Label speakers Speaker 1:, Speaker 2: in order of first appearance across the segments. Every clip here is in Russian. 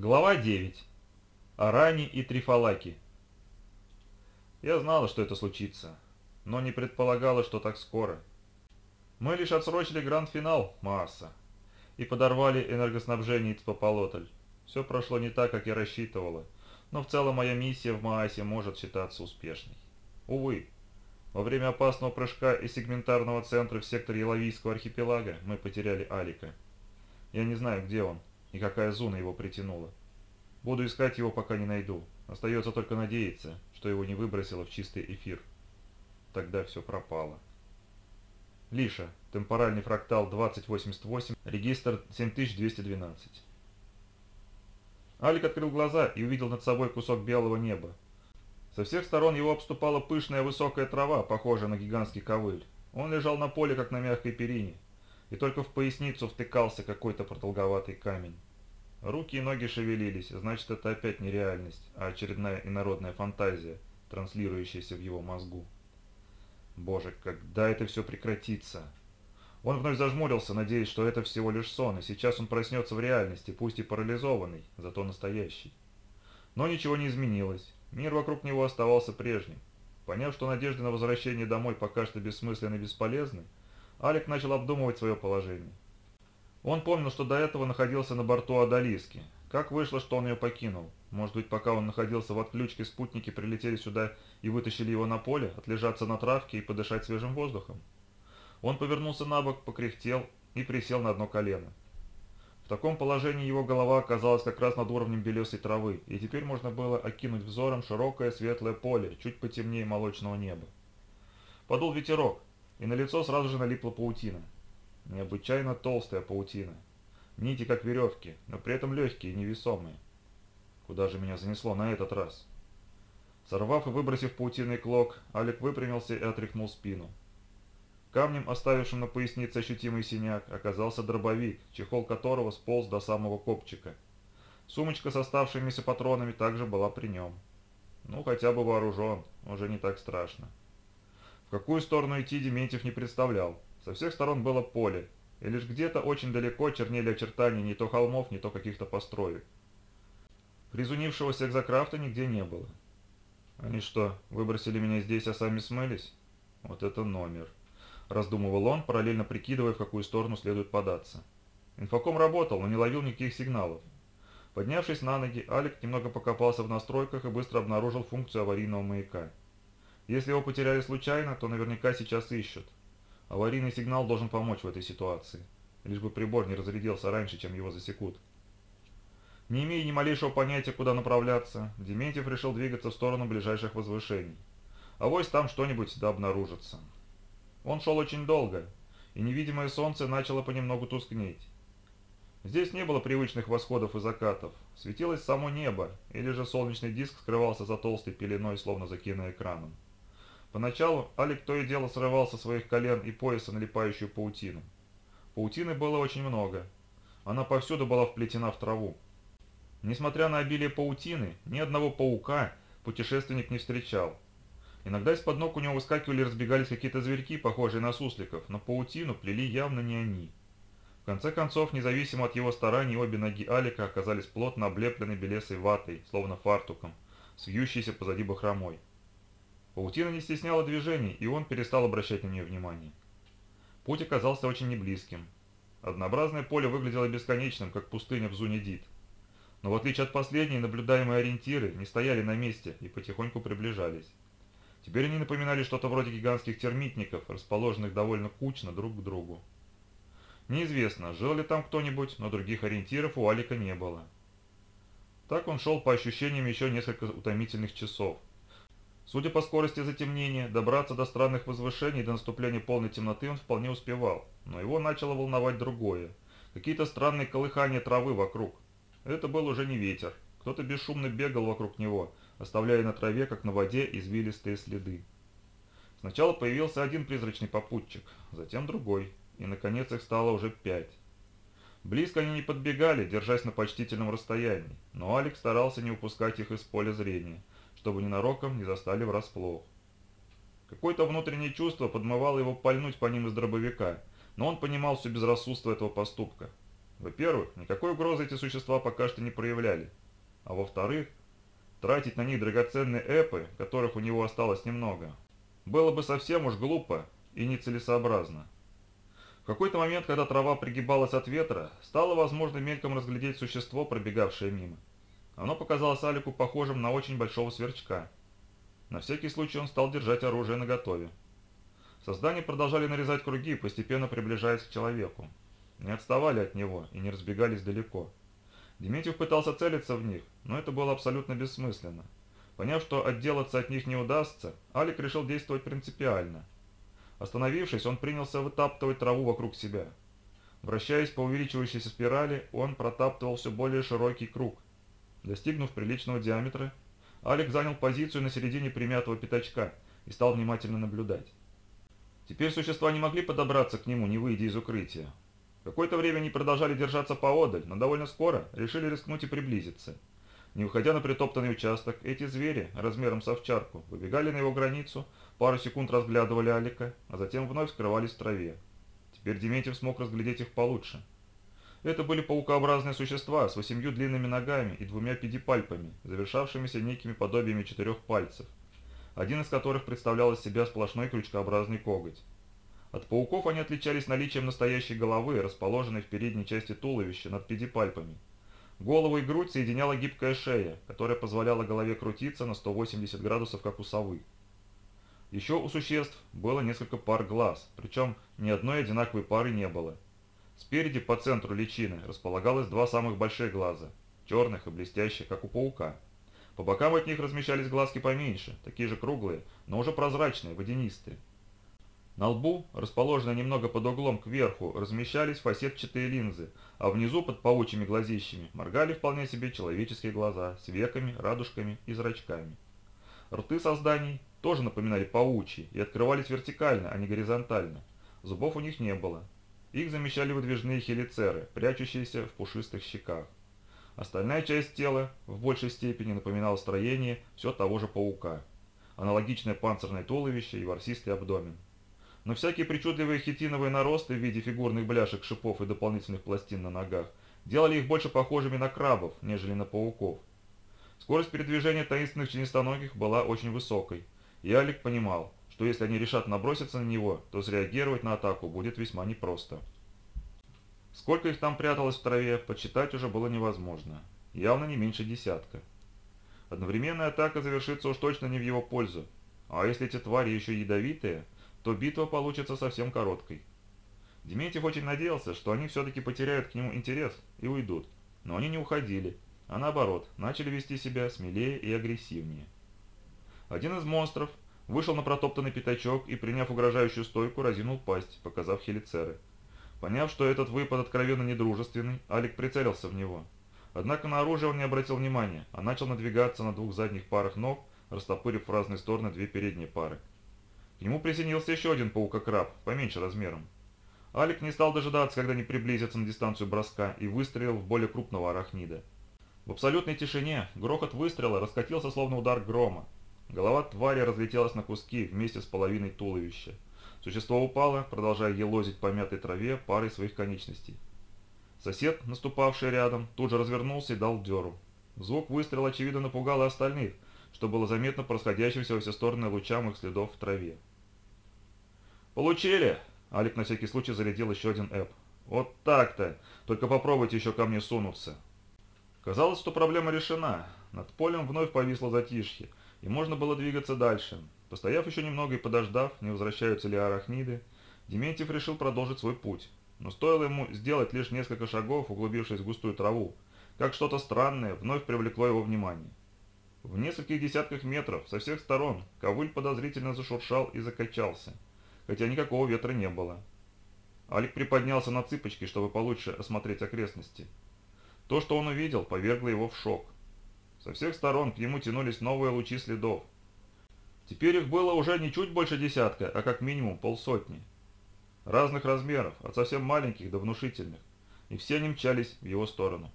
Speaker 1: Глава 9. Арани и Трифалаки. Я знала, что это случится, но не предполагала, что так скоро. Мы лишь отсрочили гранд-финал Мааса и подорвали энергоснабжение Ицпополотль. Все прошло не так, как я рассчитывала, но в целом моя миссия в Маасе может считаться успешной. Увы, во время опасного прыжка из сегментарного центра в сектор Еловийского архипелага мы потеряли Алика. Я не знаю, где он, и какая зона его притянула. Буду искать его, пока не найду. Остается только надеяться, что его не выбросило в чистый эфир. Тогда все пропало. Лиша, темпоральный фрактал 2088, регистр 7212. Алик открыл глаза и увидел над собой кусок белого неба. Со всех сторон его обступала пышная высокая трава, похожая на гигантский ковыль. Он лежал на поле, как на мягкой перине и только в поясницу втыкался какой-то продолговатый камень. Руки и ноги шевелились, значит это опять не реальность, а очередная инородная фантазия, транслирующаяся в его мозгу. Боже, когда это все прекратится? Он вновь зажмурился, надеясь, что это всего лишь сон, и сейчас он проснется в реальности, пусть и парализованный, зато настоящий. Но ничего не изменилось, мир вокруг него оставался прежним. Поняв, что надежды на возвращение домой пока что бессмысленны и бесполезны, Алик начал обдумывать свое положение. Он помнил, что до этого находился на борту Адалиски. Как вышло, что он ее покинул? Может быть, пока он находился в отключке, спутники прилетели сюда и вытащили его на поле, отлежаться на травке и подышать свежим воздухом? Он повернулся на бок, покряхтел и присел на одно колено. В таком положении его голова оказалась как раз над уровнем белесой травы, и теперь можно было окинуть взором широкое светлое поле, чуть потемнее молочного неба. Подул ветерок, и на лицо сразу же налипла паутина. Необычайно толстая паутина. Нити как веревки, но при этом легкие и невесомые. Куда же меня занесло на этот раз? Сорвав и выбросив паутинный клок, Алик выпрямился и отряхнул спину. Камнем, оставившим на пояснице ощутимый синяк, оказался дробовик, чехол которого сполз до самого копчика. Сумочка с оставшимися патронами также была при нем. Ну, хотя бы вооружен, уже не так страшно. В какую сторону идти Дементьев не представлял. Со всех сторон было поле, и лишь где-то очень далеко чернели очертания не то холмов, не то каких-то построек. Призунившегося экзокрафта нигде не было. «Они что, выбросили меня здесь, а сами смылись? Вот это номер!» Раздумывал он, параллельно прикидывая, в какую сторону следует податься. Инфоком работал, но не ловил никаких сигналов. Поднявшись на ноги, Алик немного покопался в настройках и быстро обнаружил функцию аварийного маяка. Если его потеряли случайно, то наверняка сейчас ищут. Аварийный сигнал должен помочь в этой ситуации, лишь бы прибор не разрядился раньше, чем его засекут. Не имея ни малейшего понятия, куда направляться, Дементьев решил двигаться в сторону ближайших возвышений. А вось там что-нибудь да обнаружится. Он шел очень долго, и невидимое солнце начало понемногу тускнеть. Здесь не было привычных восходов и закатов, светилось само небо, или же солнечный диск скрывался за толстой пеленой, словно за киноэкраном. Поначалу Алик то и дело срывал со своих колен и пояса налипающую паутину. Паутины было очень много. Она повсюду была вплетена в траву. Несмотря на обилие паутины, ни одного паука путешественник не встречал. Иногда из-под ног у него выскакивали и разбегались какие-то зверьки, похожие на сусликов, но паутину плели явно не они. В конце концов, независимо от его стараний, обе ноги Алика оказались плотно облеплены белесой ватой, словно фартуком, свьющейся позади бахромой. Паутина не стесняла движений, и он перестал обращать на нее внимание. Путь оказался очень неблизким. Однообразное поле выглядело бесконечным, как пустыня в Зунедит. Но в отличие от последней, наблюдаемые ориентиры не стояли на месте и потихоньку приближались. Теперь они напоминали что-то вроде гигантских термитников, расположенных довольно кучно друг к другу. Неизвестно, жил ли там кто-нибудь, но других ориентиров у Алика не было. Так он шел по ощущениям еще несколько утомительных часов, Судя по скорости затемнения, добраться до странных возвышений до наступления полной темноты он вполне успевал, но его начало волновать другое. Какие-то странные колыхания травы вокруг. Это был уже не ветер. Кто-то бесшумно бегал вокруг него, оставляя на траве, как на воде, извилистые следы. Сначала появился один призрачный попутчик, затем другой, и наконец их стало уже пять. Близко они не подбегали, держась на почтительном расстоянии, но Алекс старался не упускать их из поля зрения – чтобы ненароком не застали врасплох. Какое-то внутреннее чувство подмывало его пальнуть по ним из дробовика, но он понимал все безрассудство этого поступка. Во-первых, никакой угрозы эти существа пока что не проявляли. А во-вторых, тратить на них драгоценные эпы, которых у него осталось немного, было бы совсем уж глупо и нецелесообразно. В какой-то момент, когда трава пригибалась от ветра, стало возможно мельком разглядеть существо, пробегавшее мимо. Оно показалось Алику похожим на очень большого сверчка. На всякий случай он стал держать оружие наготове. Создания продолжали нарезать круги, постепенно приближаясь к человеку. Не отставали от него и не разбегались далеко. Дементьев пытался целиться в них, но это было абсолютно бессмысленно. Поняв, что отделаться от них не удастся, Алик решил действовать принципиально. Остановившись, он принялся вытаптывать траву вокруг себя. Вращаясь по увеличивающейся спирали, он протаптывал все более широкий круг. Достигнув приличного диаметра, Алик занял позицию на середине примятого пятачка и стал внимательно наблюдать. Теперь существа не могли подобраться к нему, не выйдя из укрытия. Какое-то время они продолжали держаться поодаль, но довольно скоро решили рискнуть и приблизиться. Не уходя на притоптанный участок, эти звери, размером с овчарку, выбегали на его границу, пару секунд разглядывали Алика, а затем вновь скрывались в траве. Теперь Дементьев смог разглядеть их получше. Это были паукообразные существа с восемью длинными ногами и двумя педипальпами, завершавшимися некими подобиями четырех пальцев, один из которых представлял из себя сплошной крючкообразный коготь. От пауков они отличались наличием настоящей головы, расположенной в передней части туловища над педипальпами. Голову и грудь соединяла гибкая шея, которая позволяла голове крутиться на 180 градусов, как у совы. Еще у существ было несколько пар глаз, причем ни одной одинаковой пары не было – Спереди по центру личины располагалось два самых больших глаза, черных и блестящих, как у паука. По бокам от них размещались глазки поменьше, такие же круглые, но уже прозрачные, водянистые. На лбу, расположенные немного под углом кверху, размещались фасетчатые линзы, а внизу под паучьими глазищами моргали вполне себе человеческие глаза с веками, радужками и зрачками. Рты созданий тоже напоминали паучьи и открывались вертикально, а не горизонтально. Зубов у них не было, их замещали выдвижные хелицеры, прячущиеся в пушистых щеках. Остальная часть тела в большей степени напоминала строение все того же паука. Аналогичное панцирное туловище и ворсистый абдомен. Но всякие причудливые хитиновые наросты в виде фигурных бляшек, шипов и дополнительных пластин на ногах делали их больше похожими на крабов, нежели на пауков. Скорость передвижения таинственных членистоногих была очень высокой, и Алик понимал, что если они решат наброситься на него, то среагировать на атаку будет весьма непросто. Сколько их там пряталось в траве, подсчитать уже было невозможно. Явно не меньше десятка. Одновременная атака завершится уж точно не в его пользу. А если эти твари еще ядовитые, то битва получится совсем короткой. Дементьев очень надеялся, что они все-таки потеряют к нему интерес и уйдут. Но они не уходили, а наоборот, начали вести себя смелее и агрессивнее. Один из монстров, Вышел на протоптанный пятачок и, приняв угрожающую стойку, разинул пасть, показав хелицеры. Поняв, что этот выпад откровенно недружественный, Алик прицелился в него. Однако на оружие он не обратил внимания, а начал надвигаться на двух задних парах ног, растопырив в разные стороны две передние пары. К нему присоединился еще один паука-краб, поменьше размером. Алик не стал дожидаться, когда они приблизятся на дистанцию броска, и выстрелил в более крупного арахнида. В абсолютной тишине грохот выстрела раскатился словно удар грома. Голова твари разлетелась на куски вместе с половиной туловища. Существо упало, продолжая елозить по мятой траве парой своих конечностей. Сосед, наступавший рядом, тут же развернулся и дал дёру. Звук выстрела очевидно напугал и остальных, что было заметно по расходящимся во все стороны лучам их следов в траве. «Получили!» — Алик на всякий случай зарядил еще один эп. «Вот так-то! Только попробуйте еще ко мне сунуться!» Казалось, что проблема решена. Над полем вновь повисло затишье, и можно было двигаться дальше. Постояв еще немного и подождав, не возвращаются ли арахниды, Дементьев решил продолжить свой путь. Но стоило ему сделать лишь несколько шагов, углубившись в густую траву, как что-то странное вновь привлекло его внимание. В нескольких десятках метров со всех сторон ковыль подозрительно зашуршал и закачался, хотя никакого ветра не было. Алик приподнялся на цыпочки, чтобы получше осмотреть окрестности. То, что он увидел, повергло его в шок – со всех сторон к нему тянулись новые лучи следов. Теперь их было уже не чуть больше десятка, а как минимум полсотни. Разных размеров, от совсем маленьких до внушительных. И все они мчались в его сторону.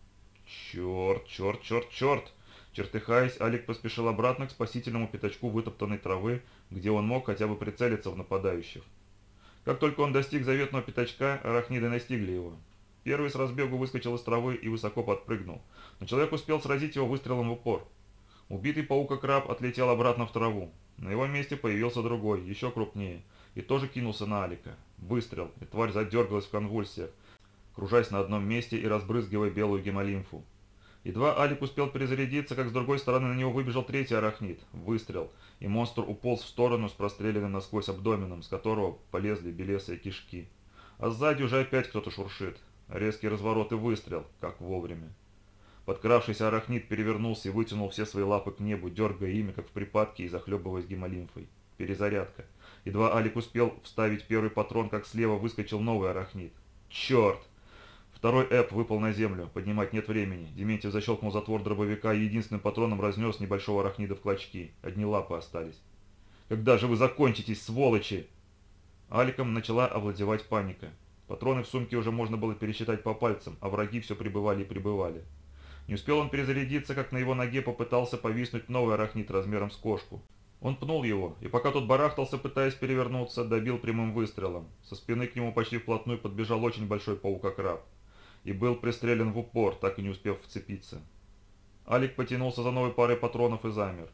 Speaker 1: «Черт, черт, черт, черт!» Чертыхаясь, Алик поспешил обратно к спасительному пятачку вытоптанной травы, где он мог хотя бы прицелиться в нападающих. Как только он достиг заветного пятачка, арахниды настигли его. Первый с разбегу выскочил из травы и высоко подпрыгнул, но человек успел сразить его выстрелом в упор. Убитый паука-краб отлетел обратно в траву. На его месте появился другой, еще крупнее, и тоже кинулся на Алика. Выстрел, и тварь задергалась в конвульсиях, кружась на одном месте и разбрызгивая белую гемолимфу. Едва Алик успел перезарядиться, как с другой стороны на него выбежал третий арахнит. Выстрел, и монстр уполз в сторону с простреленным насквозь абдоменом, с которого полезли белесые кишки. А сзади уже опять кто-то шуршит. Резкий разворот и выстрел, как вовремя. Подкравшийся арахнит перевернулся и вытянул все свои лапы к небу, дергая ими, как в припадке, и захлебываясь гемолимфой. Перезарядка. Едва Алик успел вставить первый патрон, как слева выскочил новый арахнит. Черт! Второй эп выпал на землю. Поднимать нет времени. Дементьев защелкнул затвор дробовика и единственным патроном разнес небольшого арахнида в клочки. Одни лапы остались. «Когда же вы закончитесь, сволочи?» Аликом начала овладевать паника. Патроны в сумке уже можно было пересчитать по пальцам, а враги все прибывали и прибывали. Не успел он перезарядиться, как на его ноге попытался повиснуть новый арахнит размером с кошку. Он пнул его, и пока тот барахтался, пытаясь перевернуться, добил прямым выстрелом. Со спины к нему почти вплотную подбежал очень большой паука-краб и был пристрелен в упор, так и не успев вцепиться. Алик потянулся за новой парой патронов и замер.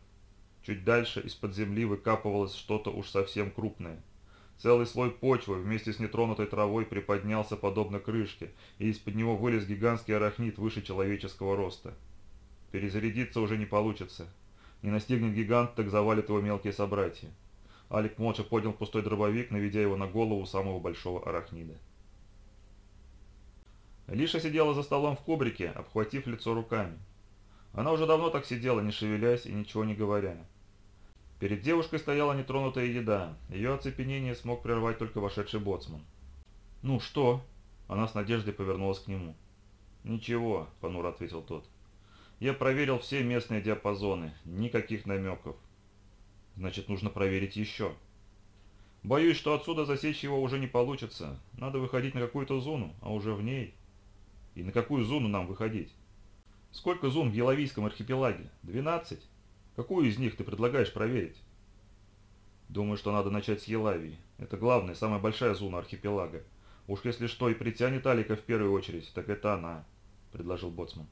Speaker 1: Чуть дальше из-под земли выкапывалось что-то уж совсем крупное. Целый слой почвы вместе с нетронутой травой приподнялся подобно крышке, и из-под него вылез гигантский арахнит выше человеческого роста. Перезарядиться уже не получится. Не настигнет гигант, так завалит его мелкие собратья. Алик молча поднял пустой дробовик, наведя его на голову самого большого арахнида. Лиша сидела за столом в кубрике, обхватив лицо руками. Она уже давно так сидела, не шевелясь и ничего не говоря. Перед девушкой стояла нетронутая еда. Ее оцепенение смог прервать только вошедший боцман. «Ну что?» Она с надеждой повернулась к нему. «Ничего», — понуро ответил тот. «Я проверил все местные диапазоны. Никаких намеков. Значит, нужно проверить еще. Боюсь, что отсюда засечь его уже не получится. Надо выходить на какую-то зону, а уже в ней и на какую зону нам выходить? Сколько зон в Еловийском архипелаге? 12? Какую из них ты предлагаешь проверить? Думаю, что надо начать с Елавии. Это главная, самая большая зона архипелага. Уж если что и притянет Алика в первую очередь, так это она, предложил Боцман.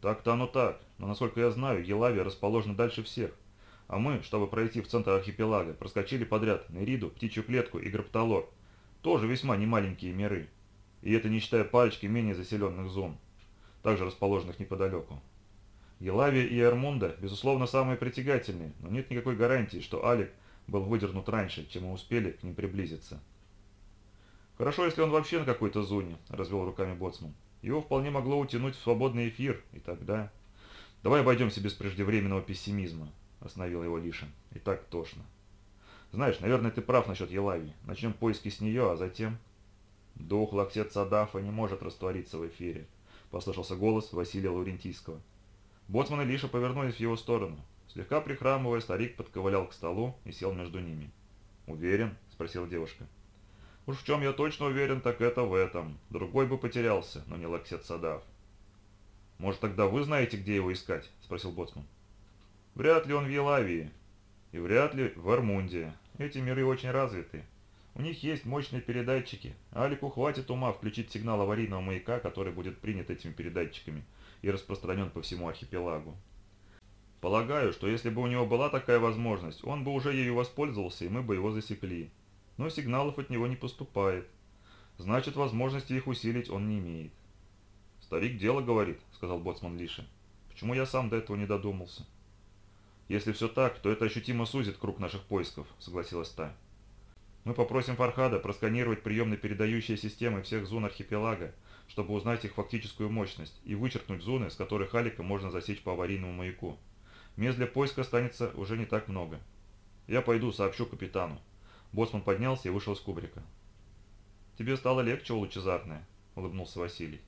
Speaker 1: Так-то оно так, но насколько я знаю, Елавия расположена дальше всех. А мы, чтобы пройти в центр архипелага, проскочили подряд Нериду, Птичью клетку и Грапталор. Тоже весьма немаленькие миры. И это не считая парочки менее заселенных зон, также расположенных неподалеку. Елавия и Эрмунда, безусловно, самые притягательные, но нет никакой гарантии, что Алик был выдернут раньше, чем мы успели к ним приблизиться. «Хорошо, если он вообще на какой-то зоне», – развел руками Боцман. «Его вполне могло утянуть в свободный эфир, и тогда...» «Давай обойдемся без преждевременного пессимизма», – остановил его Лиша. «И так тошно». «Знаешь, наверное, ты прав насчет Елавии. Начнем поиски с нее, а затем...» «Дух Лактет Садафа не может раствориться в эфире», – послышался голос Василия Лаврентийского. Боцман и Лиша повернулись в его сторону. Слегка прихрамывая, старик подковылял к столу и сел между ними. «Уверен?» – спросила девушка. «Уж в чем я точно уверен, так это в этом. Другой бы потерялся, но не Лаксет Садаф». «Может, тогда вы знаете, где его искать?» – спросил Боцман. «Вряд ли он в Елавии. И вряд ли в Армунде. Эти миры очень развиты. У них есть мощные передатчики. Алику хватит ума включить сигнал аварийного маяка, который будет принят этими передатчиками и распространен по всему архипелагу. Полагаю, что если бы у него была такая возможность, он бы уже ею воспользовался, и мы бы его засекли. Но сигналов от него не поступает. Значит, возможности их усилить он не имеет. «Старик дело говорит», — сказал боцман Лиша. «Почему я сам до этого не додумался?» «Если все так, то это ощутимо сузит круг наших поисков», — согласилась та. Мы попросим Фархада просканировать приемно-передающие системы всех зон архипелага, чтобы узнать их фактическую мощность и вычеркнуть зоны, с которых Алика можно засечь по аварийному маяку. Мест для поиска останется уже не так много. Я пойду, сообщу капитану. Боссман поднялся и вышел из кубрика. «Тебе стало легче, лучезарное?» – улыбнулся Василий.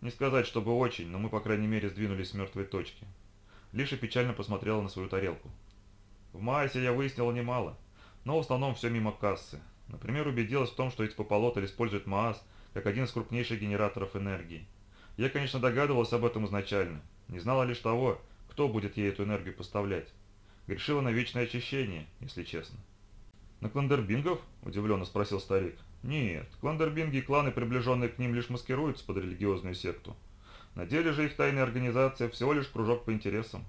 Speaker 1: «Не сказать, чтобы очень, но мы, по крайней мере, сдвинулись с мертвой точки». Лиша печально посмотрела на свою тарелку. «В Маасе я выяснила немало но в основном все мимо кассы. Например, убедилась в том, что Ицпополотль использует МААС как один из крупнейших генераторов энергии. Я, конечно, догадывалась об этом изначально, не знала лишь того, кто будет ей эту энергию поставлять. Грешила на вечное очищение, если честно. «На Кландербингов?» – удивленно спросил старик. Нет, кландербинги и кланы, приближенные к ним, лишь маскируются под религиозную секту. На деле же их тайная организация всего лишь кружок по интересам.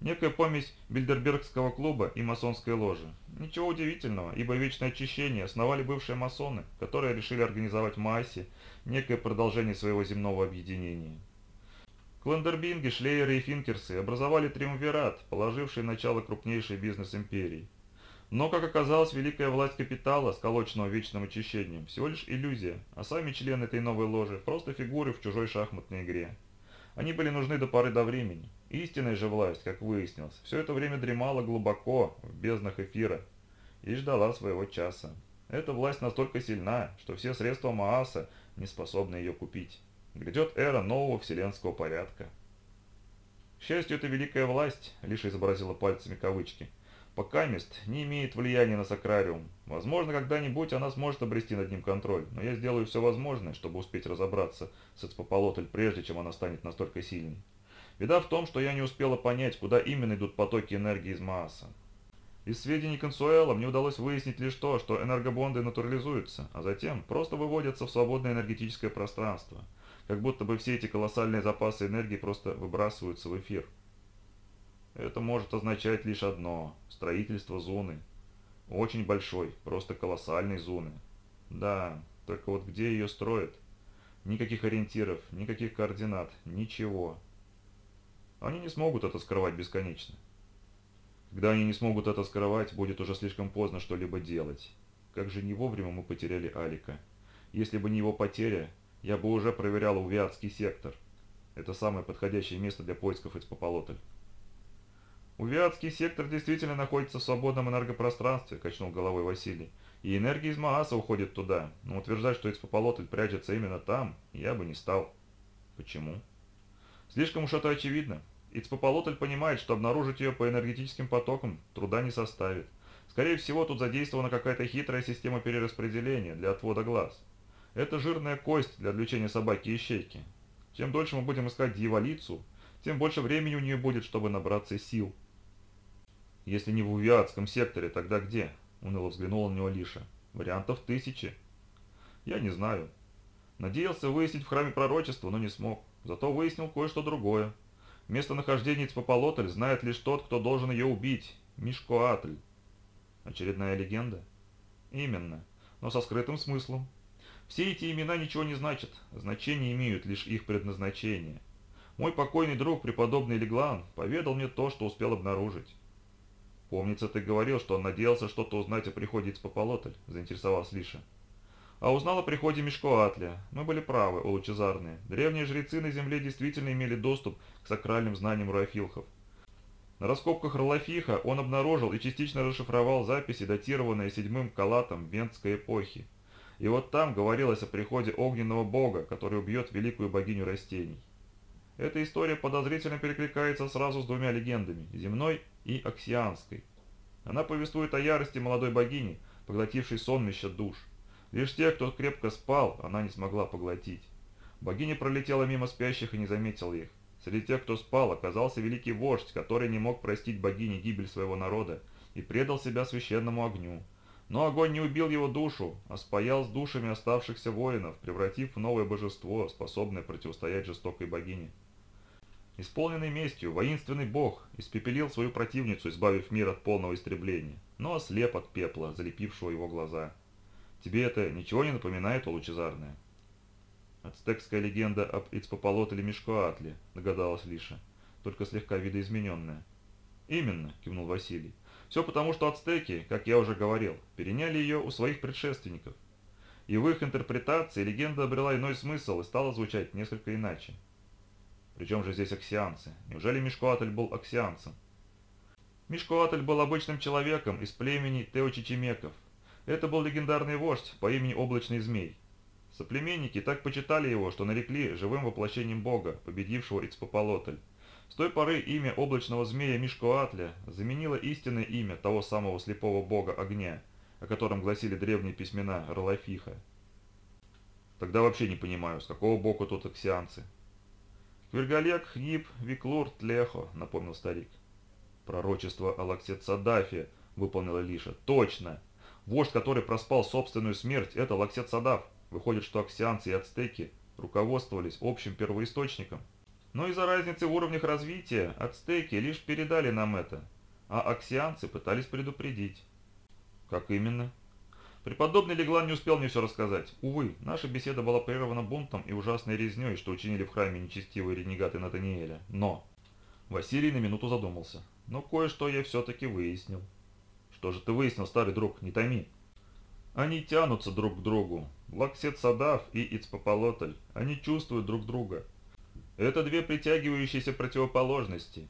Speaker 1: Некая помесь Бильдербергского клуба и масонской ложи. Ничего удивительного, ибо Вечное Очищение основали бывшие масоны, которые решили организовать в Маасе некое продолжение своего земного объединения. Клендербинги, Шлейеры и Финкерсы образовали триумвират, положивший начало крупнейшей бизнес-империи. Но, как оказалось, великая власть капитала, сколоченного вечным очищением, всего лишь иллюзия, а сами члены этой новой ложи – просто фигуры в чужой шахматной игре. Они были нужны до поры до времени. Истинная же власть, как выяснилось, все это время дремала глубоко в безднах эфира и ждала своего часа. Эта власть настолько сильна, что все средства Мааса не способны ее купить. Грядет эра нового вселенского порядка. К счастью, эта великая власть, лишь изобразила пальцами кавычки, пока мест не имеет влияния на Сакрариум. Возможно, когда-нибудь она сможет обрести над ним контроль, но я сделаю все возможное, чтобы успеть разобраться с Эцпополотль, прежде чем она станет настолько сильной. Беда в том, что я не успела понять, куда именно идут потоки энергии из Мааса. Из сведений Консуэла мне удалось выяснить лишь то, что энергобонды натурализуются, а затем просто выводятся в свободное энергетическое пространство, как будто бы все эти колоссальные запасы энергии просто выбрасываются в эфир. Это может означать лишь одно – строительство зоны. Очень большой, просто колоссальной зоны. Да, только вот где ее строят? Никаких ориентиров, никаких координат, ничего. Они не смогут это скрывать бесконечно. Когда они не смогут это скрывать, будет уже слишком поздно что-либо делать. Как же не вовремя мы потеряли Алика. Если бы не его потеря, я бы уже проверял Увиатский сектор. Это самое подходящее место для поисков Эцпополотль. Увиатский сектор действительно находится в свободном энергопространстве, качнул головой Василий. И энергия из Мааса уходит туда. Но утверждать, что Эцпополотль прячется именно там, я бы не стал. Почему? Слишком уж это очевидно. Ицпополотль понимает, что обнаружить ее по энергетическим потокам труда не составит. Скорее всего, тут задействована какая-то хитрая система перераспределения для отвода глаз. Это жирная кость для отвлечения собаки и щейки. Чем дольше мы будем искать дьяволицу, тем больше времени у нее будет, чтобы набраться сил. Если не в Увиатском секторе, тогда где? Уныло взглянула на него Лиша. Вариантов тысячи. Я не знаю. Надеялся выяснить в храме пророчества, но не смог. Зато выяснил кое-что другое. Местонахождение Цпополотль знает лишь тот, кто должен ее убить. Мишкоатль. Очередная легенда? Именно, но со скрытым смыслом. Все эти имена ничего не значат, значение имеют лишь их предназначение. Мой покойный друг, преподобный Леглан, поведал мне то, что успел обнаружить. «Помнится, ты говорил, что он надеялся что-то узнать о приходе Цпополотль», – заинтересовался Лиша. А узнал о приходе Мешкоатля. Мы были правы, о лучезарные. Древние жрецы на земле действительно имели доступ к сакральным знаниям руафилхов. На раскопках Ролафиха он обнаружил и частично расшифровал записи, датированные седьмым калатом венской эпохи. И вот там говорилось о приходе огненного бога, который убьет великую богиню растений. Эта история подозрительно перекликается сразу с двумя легендами – земной и аксианской. Она повествует о ярости молодой богини, поглотившей сонмище душ – Лишь тех, кто крепко спал, она не смогла поглотить. Богиня пролетела мимо спящих и не заметила их. Среди тех, кто спал, оказался великий вождь, который не мог простить богине гибель своего народа и предал себя священному огню. Но огонь не убил его душу, а спаял с душами оставшихся воинов, превратив в новое божество, способное противостоять жестокой богине. Исполненный местью, воинственный бог испепелил свою противницу, избавив мир от полного истребления, но ослеп от пепла, залепившего его глаза. Тебе это ничего не напоминает, о лучезарное?» «Ацтекская легенда об Ицпополот Мешкоатле», — догадалась Лиша, только слегка видоизмененная. «Именно», — кивнул Василий. «Все потому, что ацтеки, как я уже говорил, переняли ее у своих предшественников. И в их интерпретации легенда обрела иной смысл и стала звучать несколько иначе. Причем же здесь аксианцы? Неужели Мишкоатль был аксианцем? Мишкоатль был обычным человеком из племени Теочичимеков, это был легендарный вождь по имени Облачный Змей. Соплеменники так почитали его, что нарекли живым воплощением бога, победившего Ицпополотль. С той поры имя облачного змея Мишкоатля заменило истинное имя того самого слепого бога огня, о котором гласили древние письмена Ролафиха. Тогда вообще не понимаю, с какого боку тут аксианцы. Квиргалек, Хнип, Виклур, Тлехо, напомнил старик. Пророчество о Лаксет Садаве, выполнила Лиша. Точно! Вождь, который проспал собственную смерть, это Лаксет Садав. Выходит, что аксианцы и ацтеки руководствовались общим первоисточником. Но из-за разницы в уровнях развития ацтеки лишь передали нам это, а аксианцы пытались предупредить. Как именно? Преподобный Леглан не успел мне все рассказать. Увы, наша беседа была прервана бунтом и ужасной резней, что учинили в храме нечестивые ренегаты Натаниэля. Но... Василий на минуту задумался. Но кое-что я все-таки выяснил. Что же ты выяснил, старый друг, не томи. Они тянутся друг к другу. Лаксет Садав и Ицпополотль. Они чувствуют друг друга. Это две притягивающиеся противоположности.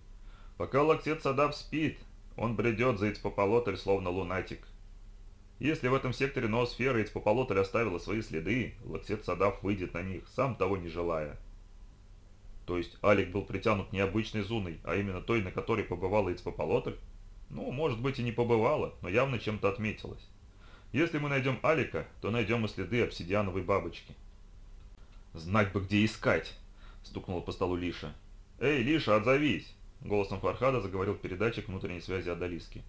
Speaker 1: Пока Лаксет Садав спит, он бредет за Ицпополотль словно лунатик. Если в этом секторе ноосферы Ицпополотль оставила свои следы, Лаксет Садав выйдет на них, сам того не желая. То есть Алик был притянут не обычной зуной, а именно той, на которой побывала Ицпополотль? Ну, может быть и не побывала, но явно чем-то отметилась. Если мы найдем Алика, то найдем и следы обсидиановой бабочки. «Знать бы, где искать!» – стукнула по столу Лиша. «Эй, Лиша, отзовись!» – голосом Фархада заговорил передатчик внутренней связи Адалиски.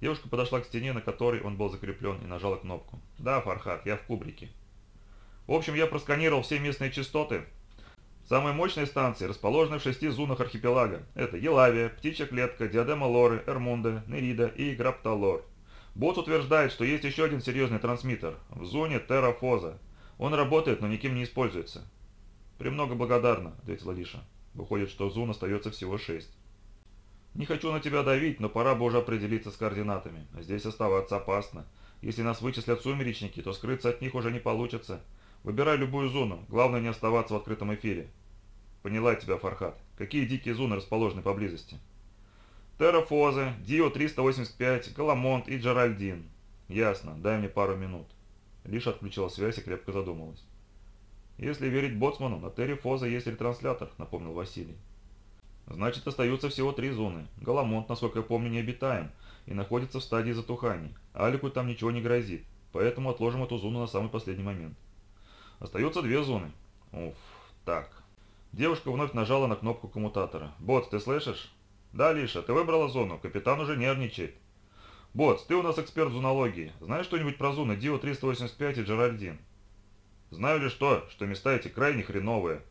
Speaker 1: Девушка подошла к стене, на которой он был закреплен, и нажала кнопку. «Да, Фархад, я в кубрике». «В общем, я просканировал все местные частоты. Самые мощные станции расположены в шести зонах архипелага. Это Елавия, Птичья клетка, Диадема Лоры, Эрмунда, Нерида и Грапталор. Бот утверждает, что есть еще один серьезный трансмиттер в зоне Террафоза. Он работает, но никем не используется. «Премного благодарна», — ответила Лиша. «Выходит, что зон остается всего шесть». Не хочу на тебя давить, но пора бы уже определиться с координатами. Здесь оставаться опасно. Если нас вычислят сумеречники, то скрыться от них уже не получится. Выбирай любую зону, главное не оставаться в открытом эфире. Поняла тебя, Фархат. Какие дикие зоны расположены поблизости? Террафоза, Дио-385, Галамонт и Джеральдин. Ясно, дай мне пару минут. Лишь отключила связь и крепко задумалась. Если верить Боцману, на Террифоза есть ретранслятор, напомнил Василий. Значит, остаются всего три зоны. Галамонт, насколько я помню, не обитаем и находится в стадии затуханий. Алику там ничего не грозит, поэтому отложим эту зону на самый последний момент. Остаются две зоны. Уф, так. Девушка вновь нажала на кнопку коммутатора. «Боц, ты слышишь?» «Да, Лиша, ты выбрала зону, капитан уже нервничает». «Боц, ты у нас эксперт в зонологии. Знаешь что-нибудь про зоны Дио-385 и Джеральдин?» «Знаю лишь то, что места эти крайне хреновые.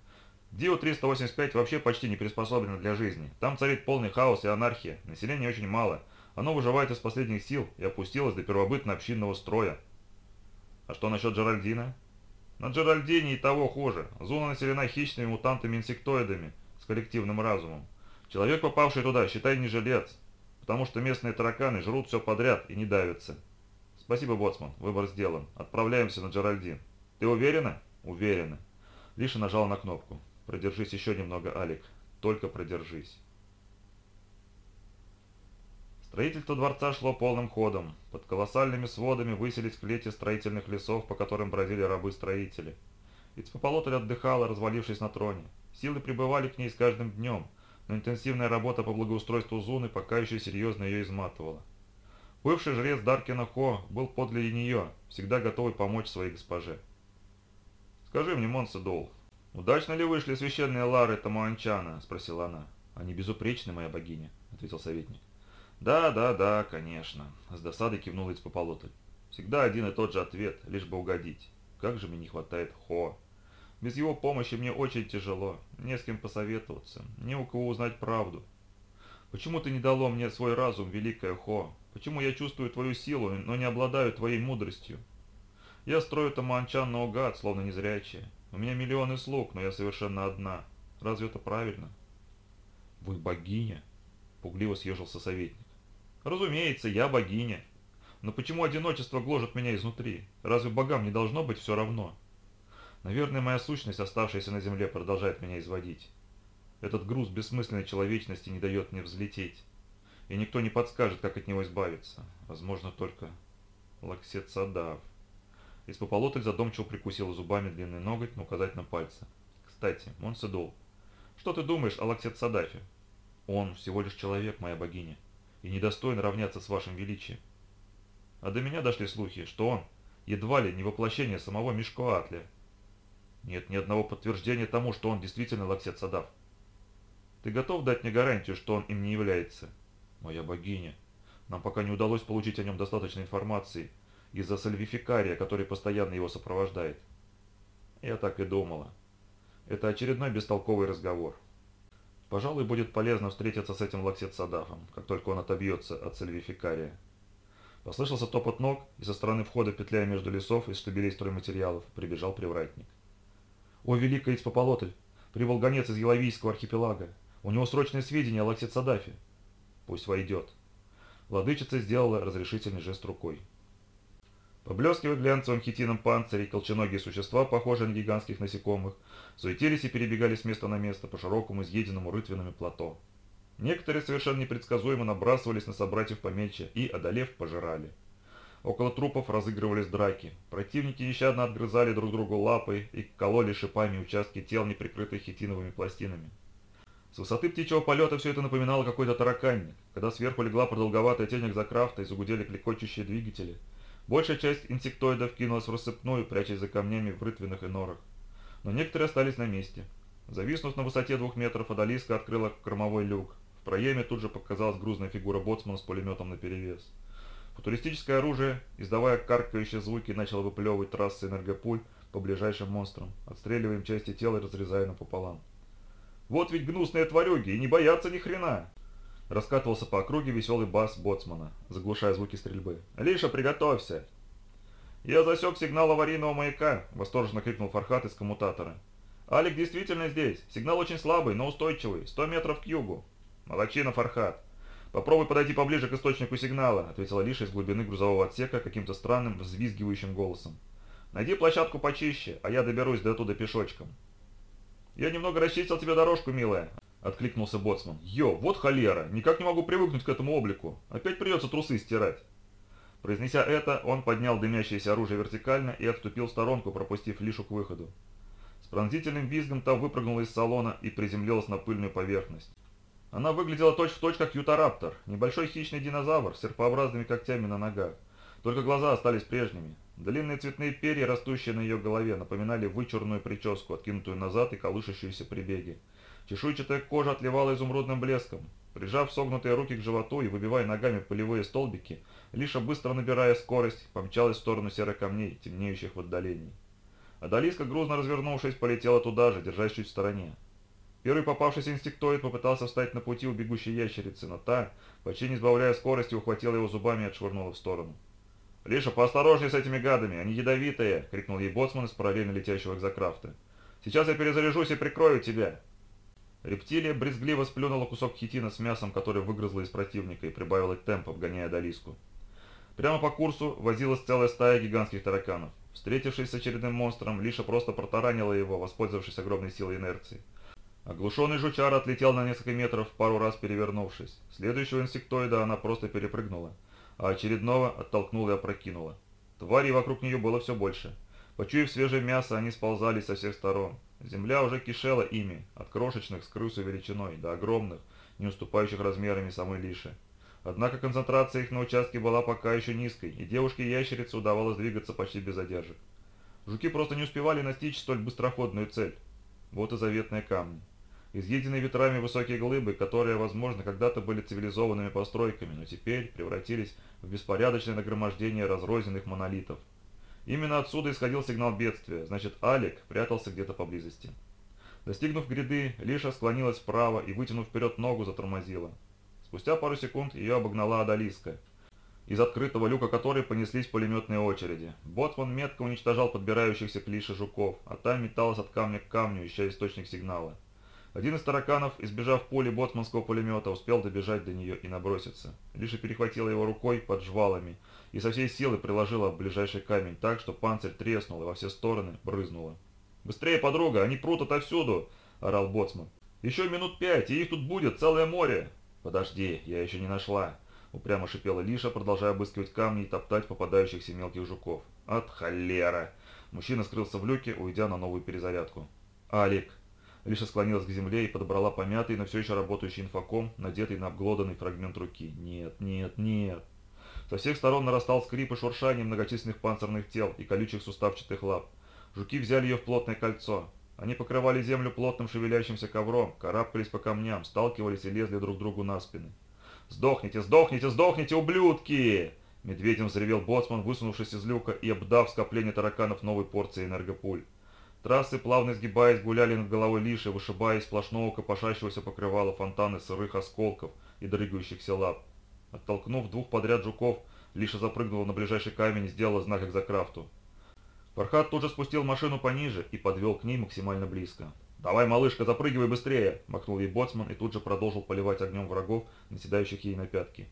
Speaker 1: Дио-385 вообще почти не приспособлено для жизни. Там царит полный хаос и анархия. Населения очень мало. Оно выживает из последних сил и опустилось до первобытно-общинного строя. А что насчет Джеральдина? На Джеральдине и того хуже. Зона населена хищными мутантами-инсектоидами с коллективным разумом. Человек, попавший туда, считай не жилец, потому что местные тараканы жрут все подряд и не давятся. Спасибо, Боцман, выбор сделан. Отправляемся на Джеральдин. Ты уверена? Уверена. Лиша нажала на кнопку. Продержись еще немного, Алик. Только продержись. Строительство дворца шло полным ходом. Под колоссальными сводами высились клети строительных лесов, по которым бродили рабы-строители. Ицпополотль отдыхала, развалившись на троне. Силы прибывали к ней с каждым днем, но интенсивная работа по благоустройству Зуны пока еще серьезно ее изматывала. Бывший жрец Даркина Хо был подле нее, всегда готовый помочь своей госпоже. «Скажи мне, Монса Дол, «Удачно ли вышли священные лары Тамуанчана?» – спросила она. «Они безупречны, моя богиня», – ответил советник. «Да, да, да, конечно», – с досадой кивнул Ицпополотль. «Всегда один и тот же ответ, лишь бы угодить. Как же мне не хватает Хо. Без его помощи мне очень тяжело, не с кем посоветоваться, не у кого узнать правду. Почему ты не дало мне свой разум, великая Хо? Почему я чувствую твою силу, но не обладаю твоей мудростью? Я строю Тамуанчан наугад, словно незрячая. У меня миллионы слуг, но я совершенно одна. Разве это правильно? Вы богиня? Пугливо съежился советник. Разумеется, я богиня. Но почему одиночество гложет меня изнутри? Разве богам не должно быть все равно? Наверное, моя сущность, оставшаяся на земле, продолжает меня изводить. Этот груз бессмысленной человечности не дает мне взлететь. И никто не подскажет, как от него избавиться. Возможно, только Лаксет Садаф. Испополотль задумчиво прикусила зубами длинный ноготь на указательном пальце. «Кстати, Монседол, что ты думаешь о Лаксет Садафе? Он всего лишь человек, моя богиня, и недостоин равняться с вашим величием. А до меня дошли слухи, что он едва ли не воплощение самого Мишкоатля. Нет ни одного подтверждения тому, что он действительно Лаксет Садаф. Ты готов дать мне гарантию, что он им не является? Моя богиня, нам пока не удалось получить о нем достаточно информации, из-за сальвификария, который постоянно его сопровождает. Я так и думала. Это очередной бестолковый разговор. Пожалуй, будет полезно встретиться с этим Лаксет Садафом, как только он отобьется от сальвификария. Послышался топот ног, и со стороны входа, петляя между лесов из штабелей стройматериалов, прибежал привратник. «О, великий Ицпополотль! Прибыл гонец из Еловийского архипелага. У него срочные сведения о Лаксет Садафе». «Пусть войдет». Владычица сделала разрешительный жест рукой. Поблескивая глянцевым хитином панцирей, колченогие существа, похожие на гигантских насекомых, суетились и перебегали с места на место по широкому изъеденному рытвинами плато. Некоторые совершенно непредсказуемо набрасывались на собратьев помельче и, одолев, пожирали. Около трупов разыгрывались драки. Противники нещадно отгрызали друг другу лапы и кололи шипами участки тел, не прикрытых хитиновыми пластинами. С высоты птичьего полета все это напоминало какой-то тараканник, когда сверху легла продолговатая тень экзокрафта и загудели клекочущие двигатели. Большая часть инсектоидов кинулась в рассыпную, прячась за камнями в рытвинах и норах. Но некоторые остались на месте. Зависнув на высоте двух метров, Адалиска открыла кормовой люк проеме тут же показалась грузная фигура боцмана с пулеметом наперевес. Футуристическое оружие, издавая каркающие звуки, начало выплевывать трассы энергопуль по ближайшим монстрам, отстреливая им части тела и разрезая напополам. «Вот ведь гнусные тварюги, и не боятся ни хрена!» Раскатывался по округе веселый бас боцмана, заглушая звуки стрельбы. «Лиша, приготовься!» «Я засек сигнал аварийного маяка!» – восторженно крикнул Фархат из коммутатора. «Алик действительно здесь. Сигнал очень слабый, но устойчивый. 100 метров к югу. «Молодчина, Фархат. Попробуй подойти поближе к источнику сигнала», ответила Лиша из глубины грузового отсека каким-то странным взвизгивающим голосом. «Найди площадку почище, а я доберусь до туда пешочком». «Я немного расчистил тебе дорожку, милая», — откликнулся Боцман. «Йо, вот холера, никак не могу привыкнуть к этому облику. Опять придется трусы стирать». Произнеся это, он поднял дымящееся оружие вертикально и отступил в сторонку, пропустив Лишу к выходу. С пронзительным визгом та выпрыгнула из салона и приземлилась на пыльную поверхность. Она выглядела точь-в-точь точь как ютараптор, небольшой хищный динозавр с серпообразными когтями на ногах. Только глаза остались прежними. Длинные цветные перья, растущие на ее голове, напоминали вычурную прическу, откинутую назад и колышащуюся при беге. Чешуйчатая кожа отливала изумрудным блеском. Прижав согнутые руки к животу и выбивая ногами полевые столбики, Лиша, быстро набирая скорость, помчалась в сторону серых камней, темнеющих в отдалении. Адалиска, грузно развернувшись, полетела туда же, держась чуть в стороне. Первый попавшийся инстиктоид попытался встать на пути у бегущей ящерицы, но та, почти не сбавляя скорости, ухватила его зубами и отшвырнула в сторону. «Лиша, поосторожней с этими гадами, они ядовитые!» — крикнул ей боцман из параллельно летящего экзокрафта. «Сейчас я перезаряжусь и прикрою тебя!» Рептилия брезгливо сплюнула кусок хитина с мясом, который выгрызла из противника, и прибавила темп, обгоняя Далиску. Прямо по курсу возилась целая стая гигантских тараканов. Встретившись с очередным монстром, Лиша просто протаранила его, воспользовавшись огромной силой инерции. Оглушенный жучар отлетел на несколько метров, пару раз перевернувшись. Следующего инсектоида она просто перепрыгнула, а очередного оттолкнула и опрокинула. Тварей вокруг нее было все больше. Почуяв свежее мясо, они сползали со всех сторон. Земля уже кишела ими, от крошечных с крысу величиной до огромных, не уступающих размерами самой лиши. Однако концентрация их на участке была пока еще низкой, и девушке-ящерице удавалось двигаться почти без задержек. Жуки просто не успевали настичь столь быстроходную цель. Вот и заветные камни изъеденные ветрами высокие глыбы, которые, возможно, когда-то были цивилизованными постройками, но теперь превратились в беспорядочное нагромождение разрозненных монолитов. Именно отсюда исходил сигнал бедствия, значит Алик прятался где-то поблизости. Достигнув гряды, Лиша склонилась вправо и, вытянув вперед ногу, затормозила. Спустя пару секунд ее обогнала Адалиска, из открытого люка которой понеслись пулеметные очереди. Ботман метко уничтожал подбирающихся к Лише жуков, а та металась от камня к камню, ища источник сигнала. Один из тараканов, избежав пули ботманского пулемета, успел добежать до нее и наброситься. Лиша перехватила его рукой под жвалами и со всей силы приложила ближайший камень так, что панцирь треснул и во все стороны брызнуло. «Быстрее, подруга, они прут отовсюду!» – орал боцман. «Еще минут пять, и их тут будет целое море!» «Подожди, я еще не нашла!» – упрямо шипела Лиша, продолжая обыскивать камни и топтать попадающихся мелких жуков. «От холера!» Мужчина скрылся в люке, уйдя на новую перезарядку. «Алик!» Лиша склонилась к земле и подобрала помятый, но все еще работающий инфоком, надетый на обглоданный фрагмент руки. «Нет, нет, нет!» Со всех сторон нарастал скрип и шуршание многочисленных панцирных тел и колючих суставчатых лап. Жуки взяли ее в плотное кольцо. Они покрывали землю плотным шевелящимся ковром, карабкались по камням, сталкивались и лезли друг другу на спины. «Сдохните, сдохните, сдохните, ублюдки!» Медведем взревел боцман, высунувшись из люка и обдав скопление тараканов новой порцией энергопуль. Трассы, плавно изгибаясь, гуляли над головой лиши, вышибая из сплошного копошащегося покрывала фонтаны сырых осколков и дрыгающихся лап. Оттолкнув двух подряд жуков, Лиша запрыгнула на ближайший камень и сделала знак экзокрафту. Фархат тут же спустил машину пониже и подвел к ней максимально близко. «Давай, малышка, запрыгивай быстрее!» – махнул ей боцман и тут же продолжил поливать огнем врагов, наседающих ей на пятки.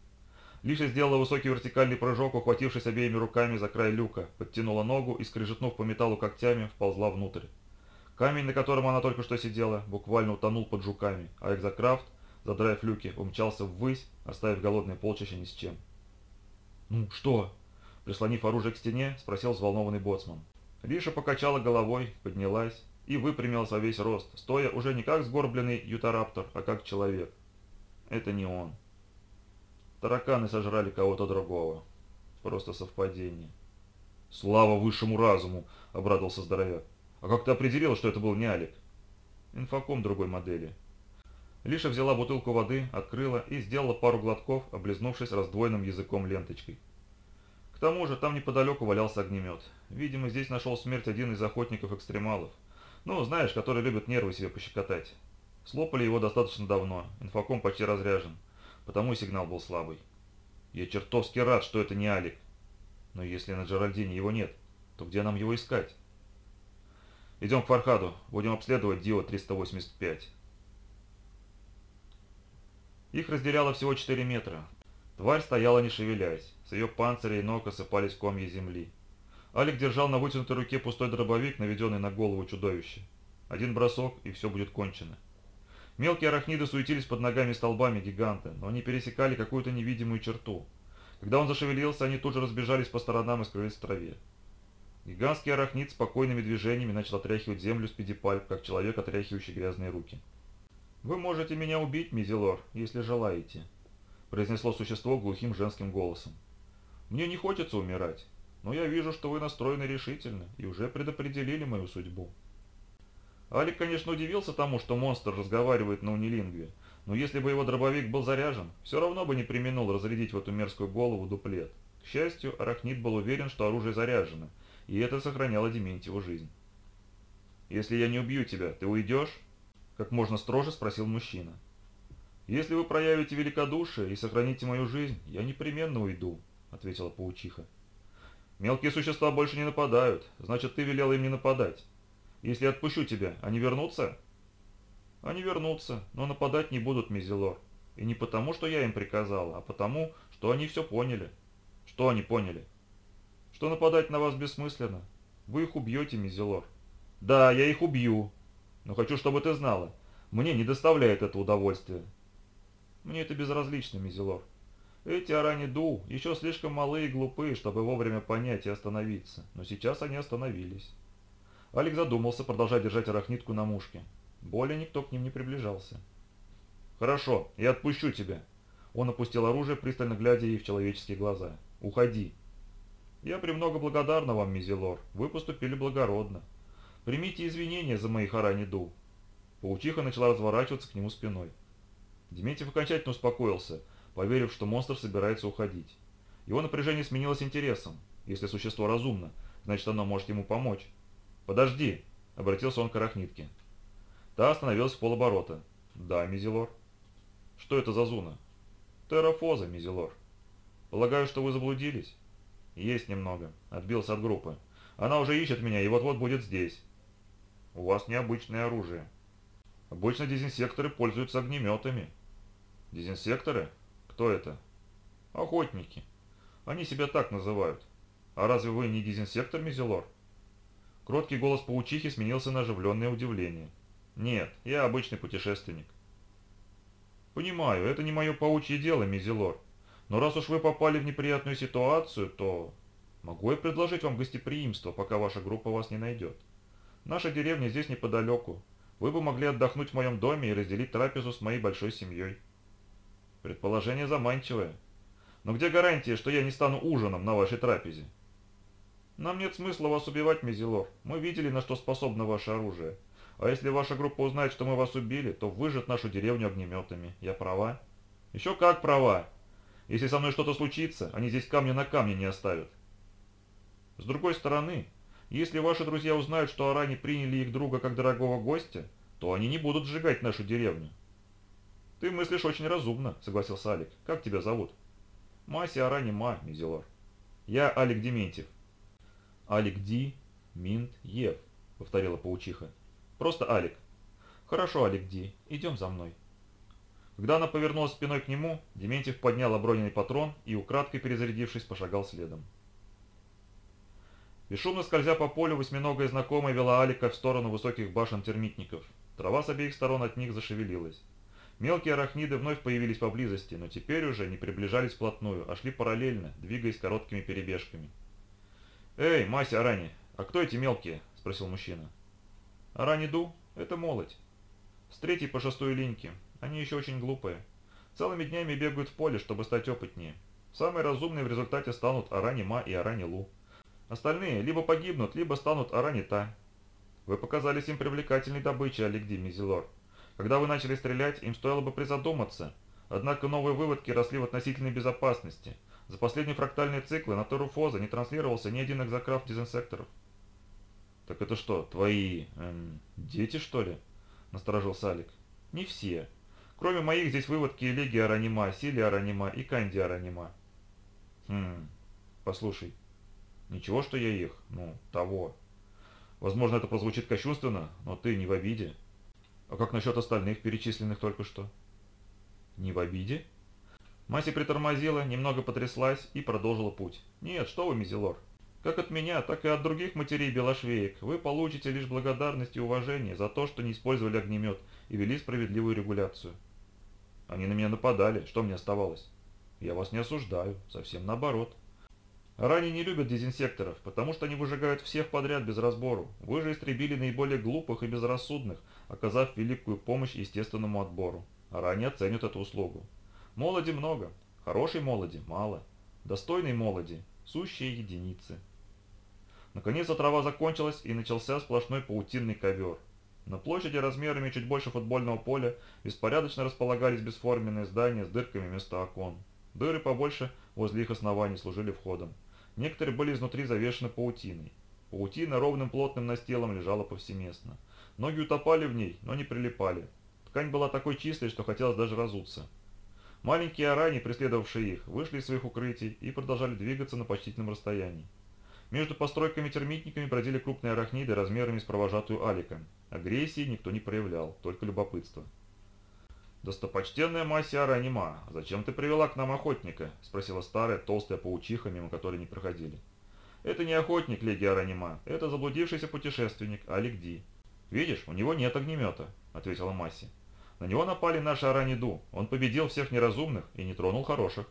Speaker 1: Лиша сделала высокий вертикальный прыжок, ухватившись обеими руками за край люка, подтянула ногу и, скрежетнув по металлу когтями, вползла внутрь. Камень, на котором она только что сидела, буквально утонул под жуками, а экзокрафт, задраив люки, умчался ввысь, оставив голодное полчища ни с чем. «Ну, что?» Прислонив оружие к стене, спросил взволнованный боцман. Лиша покачала головой, поднялась и выпрямилась во весь рост, стоя уже не как сгорбленный ютараптор, а как человек. Это не он. Тараканы сожрали кого-то другого. Просто совпадение. «Слава высшему разуму!» — обрадовался здоровяк. «А как ты определил, что это был не Алик?» «Инфоком другой модели». Лиша взяла бутылку воды, открыла и сделала пару глотков, облизнувшись раздвоенным языком ленточкой. К тому же там неподалеку валялся огнемет. Видимо, здесь нашел смерть один из охотников-экстремалов. Ну, знаешь, которые любят нервы себе пощекотать. Слопали его достаточно давно, инфоком почти разряжен потому сигнал был слабый. Я чертовски рад, что это не Алик. Но если на Джеральдине его нет, то где нам его искать? Идем к Фархаду, будем обследовать Дио-385. Их разделяло всего 4 метра. Тварь стояла не шевелясь, с ее панциря и ног осыпались комья земли. Алик держал на вытянутой руке пустой дробовик, наведенный на голову чудовища. Один бросок, и все будет кончено. Мелкие арахниды суетились под ногами столбами гиганта, но они пересекали какую-то невидимую черту. Когда он зашевелился, они тут же разбежались по сторонам и скрылись в траве. Гигантский арахнид спокойными движениями начал отряхивать землю с педипальп, как человек, отряхивающий грязные руки. «Вы можете меня убить, Мизелор, если желаете», – произнесло существо глухим женским голосом. «Мне не хочется умирать, но я вижу, что вы настроены решительно и уже предопределили мою судьбу». Алик, конечно, удивился тому, что монстр разговаривает на унилингве, но если бы его дробовик был заряжен, все равно бы не применул разрядить в эту мерзкую голову дуплет. К счастью, Арахнит был уверен, что оружие заряжено, и это сохраняло Дементьеву жизнь. «Если я не убью тебя, ты уйдешь?» – как можно строже спросил мужчина. «Если вы проявите великодушие и сохраните мою жизнь, я непременно уйду», – ответила паучиха. «Мелкие существа больше не нападают, значит, ты велела им не нападать. Если отпущу тебя, они вернутся?» «Они вернутся, но нападать не будут, Мизелор. И не потому, что я им приказал, а потому, что они все поняли». «Что они поняли?» «Что нападать на вас бессмысленно. Вы их убьете, Мизелор». «Да, я их убью. Но хочу, чтобы ты знала. Мне не доставляет это удовольствия». «Мне это безразлично, Мизелор. Эти Араниду еще слишком малые и глупые, чтобы вовремя понять и остановиться. Но сейчас они остановились». Алик задумался, продолжая держать арахнитку на мушке. Более никто к ним не приближался. «Хорошо, я отпущу тебя». Он опустил оружие, пристально глядя ей в человеческие глаза. «Уходи». «Я премного благодарна вам, Мизелор. Вы поступили благородно. Примите извинения за моих Араниду». Паучиха начала разворачиваться к нему спиной. Дементьев окончательно успокоился, поверив, что монстр собирается уходить. Его напряжение сменилось интересом. Если существо разумно, значит оно может ему помочь. «Подожди!» – обратился он к арахнитке. Та остановилась в полоборота. «Да, Мизелор». «Что это за зуна?» «Террафоза, Мизелор». «Полагаю, что вы заблудились?» «Есть немного. Отбился от группы. Она уже ищет меня и вот-вот будет здесь». «У вас необычное оружие». «Обычно дезинсекторы пользуются огнеметами». «Дезинсекторы? Кто это?» «Охотники. Они себя так называют. А разве вы не дезинсектор, Мизелор?» Кроткий голос паучихи сменился на оживленное удивление. «Нет, я обычный путешественник». «Понимаю, это не мое паучье дело, Мизелор. Но раз уж вы попали в неприятную ситуацию, то... Могу я предложить вам гостеприимство, пока ваша группа вас не найдет. Наша деревня здесь неподалеку. Вы бы могли отдохнуть в моем доме и разделить трапезу с моей большой семьей». Предположение заманчивое. Но где гарантия, что я не стану ужином на вашей трапезе? Нам нет смысла вас убивать, Мизелов. Мы видели, на что способно ваше оружие. А если ваша группа узнает, что мы вас убили, то выжжет нашу деревню огнеметами. Я права? Еще как права. Если со мной что-то случится, они здесь камня на камне не оставят. С другой стороны, если ваши друзья узнают, что арани приняли их друга как дорогого гостя, то они не будут сжигать нашу деревню. Ты мыслишь очень разумно, согласился Алик. Как тебя зовут? Маси Арани Ма, Мизелор. Я Алик Дементьев. Алик Ди Минт Ев, повторила паучиха. Просто Алик. Хорошо, Алик Ди, идем за мной. Когда она повернулась спиной к нему, Дементьев поднял оброненный патрон и, украдкой перезарядившись, пошагал следом. Бесшумно скользя по полю, восьминогая знакомая вела Алика в сторону высоких башен термитников. Трава с обеих сторон от них зашевелилась. Мелкие арахниды вновь появились поблизости, но теперь уже не приближались вплотную, а шли параллельно, двигаясь короткими перебежками. «Эй, Мася Арани, а кто эти мелкие?» – спросил мужчина. «Арани Ду – это молоть. С третьей по шестую линьки. Они еще очень глупые. Целыми днями бегают в поле, чтобы стать опытнее. Самые разумные в результате станут Арани Ма и Арани Лу. Остальные либо погибнут, либо станут Арани Та. Вы показались им привлекательной добычей, Алигди Мизелор. Когда вы начали стрелять, им стоило бы призадуматься. Однако новые выводки росли в относительной безопасности. За последние фрактальные циклы на Тору Фоза не транслировался ни один экзокрафт дезинсекторов. «Так это что, твои... Эм, дети, что ли?» – насторожился Алик. «Не все. Кроме моих здесь выводки Леги Аранима, Сили Аранима и Канди Аранима». «Хм... Послушай, ничего, что я их, ну, того. Возможно, это прозвучит кощунственно, но ты не в обиде». А как насчет остальных, перечисленных только что? Не в обиде? Маси притормозила, немного потряслась и продолжила путь. Нет, что вы, Мизелор. Как от меня, так и от других матерей белошвеек, вы получите лишь благодарность и уважение за то, что не использовали огнемет и вели справедливую регуляцию. Они на меня нападали, что мне оставалось? Я вас не осуждаю, совсем наоборот. Рани не любят дезинсекторов, потому что они выжигают всех подряд без разбору. Вы же истребили наиболее глупых и безрассудных, оказав великую помощь естественному отбору. Рани оценят эту услугу. Молоди много, хорошей молоди мало, достойной молоди – сущие единицы. Наконец трава закончилась и начался сплошной паутинный ковер. На площади размерами чуть больше футбольного поля беспорядочно располагались бесформенные здания с дырками вместо окон. Дыры побольше возле их оснований служили входом. Некоторые были изнутри завешены паутиной. Паутина ровным плотным настилом лежала повсеместно. Ноги утопали в ней, но не прилипали. Ткань была такой чистой, что хотелось даже разуться. Маленькие арани, преследовавшие их, вышли из своих укрытий и продолжали двигаться на почтительном расстоянии. Между постройками-термитниками бродили крупные арахниды размерами с провожатую Алика. Агрессии никто не проявлял, только любопытство. «Достопочтенная Мася Аранима, зачем ты привела к нам охотника?» – спросила старая толстая паучиха, мимо которой не проходили. «Это не охотник, леди Аранима, это заблудившийся путешественник, Алик Ди. Видишь, у него нет огнемета», – ответила Маси. «На него напали наши Араниду, он победил всех неразумных и не тронул хороших».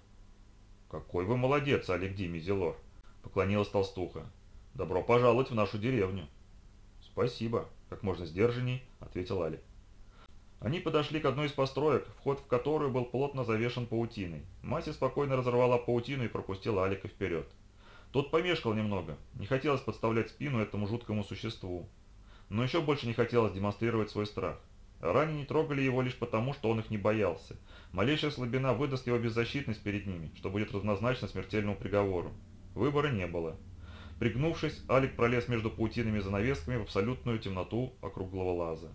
Speaker 1: «Какой вы молодец, Алик Ди, Мизелор!» – поклонилась толстуха. «Добро пожаловать в нашу деревню». «Спасибо», – как можно сдержанней, – ответил Алик. Они подошли к одной из построек, вход в которую был плотно завешен паутиной. Мася спокойно разорвала паутину и пропустила Алика вперед. Тот помешкал немного, не хотелось подставлять спину этому жуткому существу. Но еще больше не хотелось демонстрировать свой страх. Ранее не трогали его лишь потому, что он их не боялся. Малейшая слабина выдаст его беззащитность перед ними, что будет равнозначно смертельному приговору. Выбора не было. Пригнувшись, Алик пролез между паутинными занавесками в абсолютную темноту округлого лаза.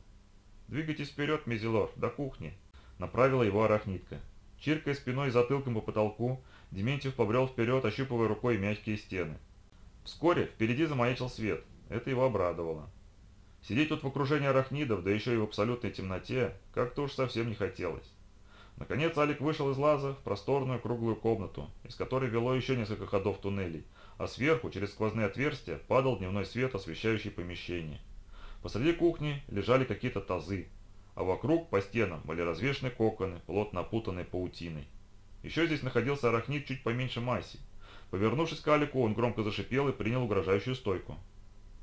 Speaker 1: «Двигайтесь вперед, Мизелор, до кухни», – направила его арахнитка. Чиркая спиной и затылком по потолку, Дементьев побрел вперед, ощупывая рукой мягкие стены. Вскоре впереди замаячил свет. Это его обрадовало. Сидеть тут в окружении арахнидов, да еще и в абсолютной темноте, как-то уж совсем не хотелось. Наконец Алик вышел из лаза в просторную круглую комнату, из которой вело еще несколько ходов туннелей, а сверху, через сквозные отверстия, падал дневной свет, освещающий помещение. Посреди кухни лежали какие-то тазы, а вокруг по стенам были развешаны коконы, плотно опутанные паутиной. Еще здесь находился арахнит чуть поменьше Маси. Повернувшись к Алику, он громко зашипел и принял угрожающую стойку.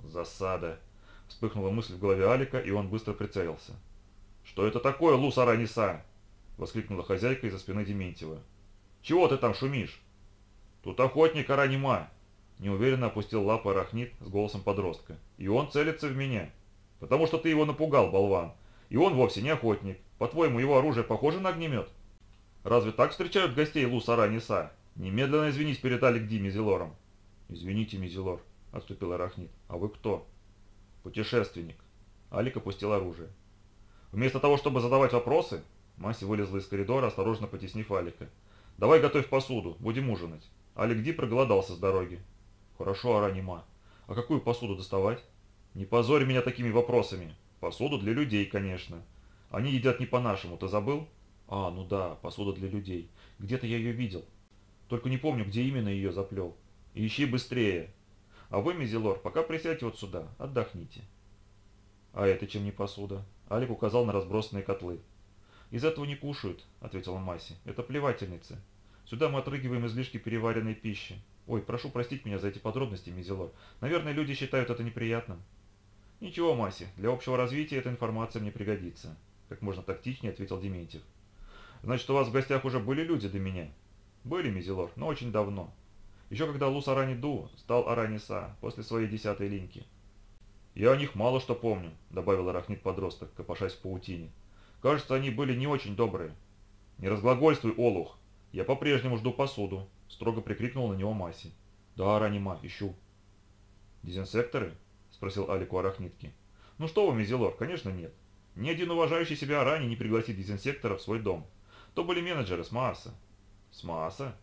Speaker 1: «Засада!» – вспыхнула мысль в голове Алика, и он быстро прицелился. «Что это такое, Лус Араниса?» – воскликнула хозяйка из-за спины Дементьева. «Чего ты там шумишь?» «Тут охотник Аранима!» – неуверенно опустил лапы арахнит с голосом подростка. «И он целится в меня!» Потому что ты его напугал, болван. И он вовсе не охотник. По-твоему, его оружие похоже на огнемет? Разве так встречают гостей Лусара Ниса? Немедленно извинись перед Аликди Мизелором. Извините, Мизелор, отступил Арахнит. А вы кто? Путешественник. Алик опустил оружие. Вместо того, чтобы задавать вопросы, Маси вылезла из коридора, осторожно потеснив Алика. «Давай готовь посуду, будем ужинать». Алик Ди проголодался с дороги. «Хорошо, Аранима. А какую посуду доставать?» «Не позорь меня такими вопросами. Посуду для людей, конечно. Они едят не по-нашему, ты забыл?» «А, ну да, посуда для людей. Где-то я ее видел. Только не помню, где именно ее заплел. Ищи быстрее. А вы, Мизелор, пока присядьте вот сюда, отдохните». «А это чем не посуда?» Алик указал на разбросанные котлы. «Из этого не кушают», — ответила Масси. «Это плевательницы. Сюда мы отрыгиваем излишки переваренной пищи. Ой, прошу простить меня за эти подробности, Мизелор. Наверное, люди считают это неприятным». «Ничего, Масси, для общего развития эта информация мне пригодится», — как можно тактичнее ответил Дементьев. «Значит, у вас в гостях уже были люди до меня?» «Были, Мизелор, но очень давно. Еще когда Лус Араниду стал Араниса после своей десятой линьки». «Я о них мало что помню», — добавил арахнит-подросток, копошась в паутине. «Кажется, они были не очень добрые». «Не разглагольствуй, Олух! Я по-прежнему жду посуду», — строго прикрикнул на него Маси. «Да, Ранима, ищу». «Дезинсекторы?» — спросил Алик у арахнитки. «Ну что вы, Мизелор, конечно нет. Ни один уважающий себя Арани не пригласит дезинсектора в свой дом. То были менеджеры с Марса». «С Марса?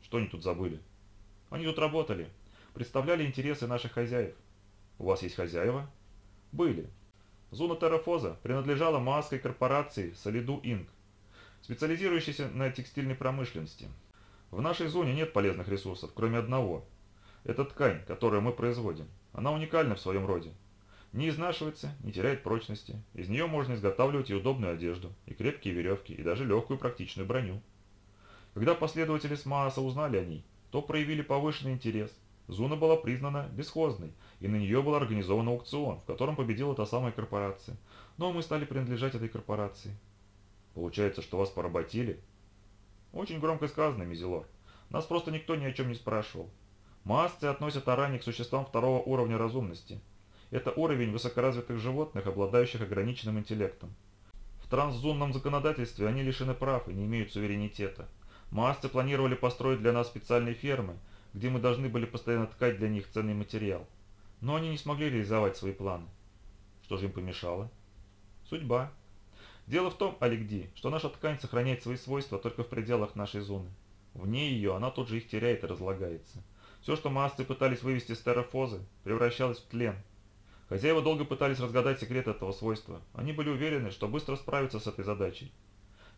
Speaker 1: Что они тут забыли?» «Они тут работали, представляли интересы наших хозяев. У вас есть хозяева? Были. Зона Террафоза принадлежала маской корпорации Солиду Инк, специализирующейся на текстильной промышленности. В нашей зоне нет полезных ресурсов, кроме одного. Это ткань, которую мы производим. Она уникальна в своем роде. Не изнашивается, не теряет прочности. Из нее можно изготавливать и удобную одежду, и крепкие веревки, и даже легкую практичную броню. Когда последователи СМААСа узнали о ней, то проявили повышенный интерес. Зона была признана бесхозной, и на нее был организован аукцион, в котором победила та самая корпорация. Но мы стали принадлежать этой корпорации. Получается, что вас поработили? Очень громко сказано, Мизелор. Нас просто никто ни о чем не спрашивал. Маасцы относят арани к существам второго уровня разумности. Это уровень высокоразвитых животных, обладающих ограниченным интеллектом. В трансзонном законодательстве они лишены прав и не имеют суверенитета. Маасцы планировали построить для нас специальные фермы, где мы должны были постоянно ткать для них ценный материал. Но они не смогли реализовать свои планы. Что же им помешало? Судьба. Дело в том, Алигди, что наша ткань сохраняет свои свойства только в пределах нашей зоны. Вне ее она тут же их теряет и разлагается. Все, что маасцы пытались вывести с террафозы, превращалось в тлен. Хозяева долго пытались разгадать секрет этого свойства. Они были уверены, что быстро справятся с этой задачей.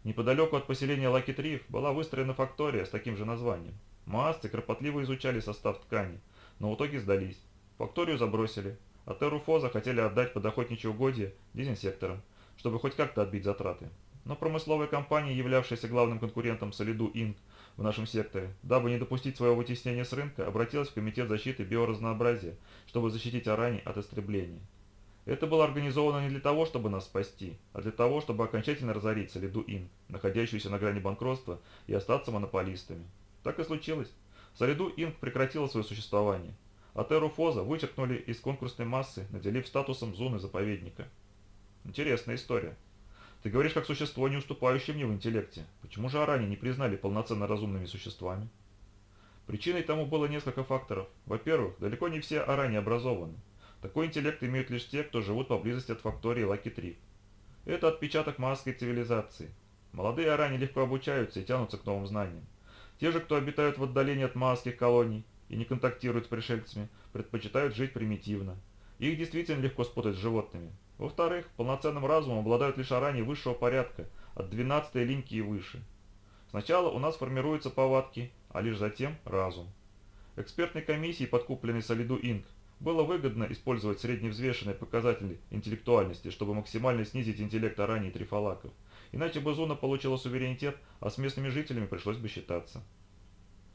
Speaker 1: Неподалеку от поселения Лакитриф была выстроена фактория с таким же названием. Маасцы кропотливо изучали состав ткани, но в итоге сдались. Факторию забросили, а Теруфоза хотели отдать под охотничьи угодья дезинсекторам, чтобы хоть как-то отбить затраты. Но промысловая компания, являвшаяся главным конкурентом Солиду Инк в нашем секторе, дабы не допустить своего вытеснения с рынка, обратилась в Комитет защиты биоразнообразия, чтобы защитить Арани от истребления. Это было организовано не для того, чтобы нас спасти, а для того, чтобы окончательно разорить Солиду Инк, находящуюся на грани банкротства, и остаться монополистами. Так и случилось. Солиду Инк прекратила свое существование, а Терру Фоза вычеркнули из конкурсной массы, наделив статусом зоны заповедника. Интересная история. Ты говоришь, как существо, не уступающее мне в интеллекте. Почему же Арани не признали полноценно разумными существами? Причиной тому было несколько факторов. Во-первых, далеко не все Арани образованы. Такой интеллект имеют лишь те, кто живут поблизости от фактории Лаки-3. Это отпечаток маской цивилизации. Молодые Арани легко обучаются и тянутся к новым знаниям. Те же, кто обитают в отдалении от маасских колоний, и не контактируют с пришельцами, предпочитают жить примитивно. Их действительно легко спутать с животными. Во-вторых, полноценным разумом обладают лишь арани высшего порядка, от 12 линьки и выше. Сначала у нас формируются повадки, а лишь затем разум. Экспертной комиссии, подкупленной Солиду Инк, было выгодно использовать средневзвешенные показатели интеллектуальности, чтобы максимально снизить интеллект Арани и Трифалаков. Иначе бы зона получила суверенитет, а с местными жителями пришлось бы считаться.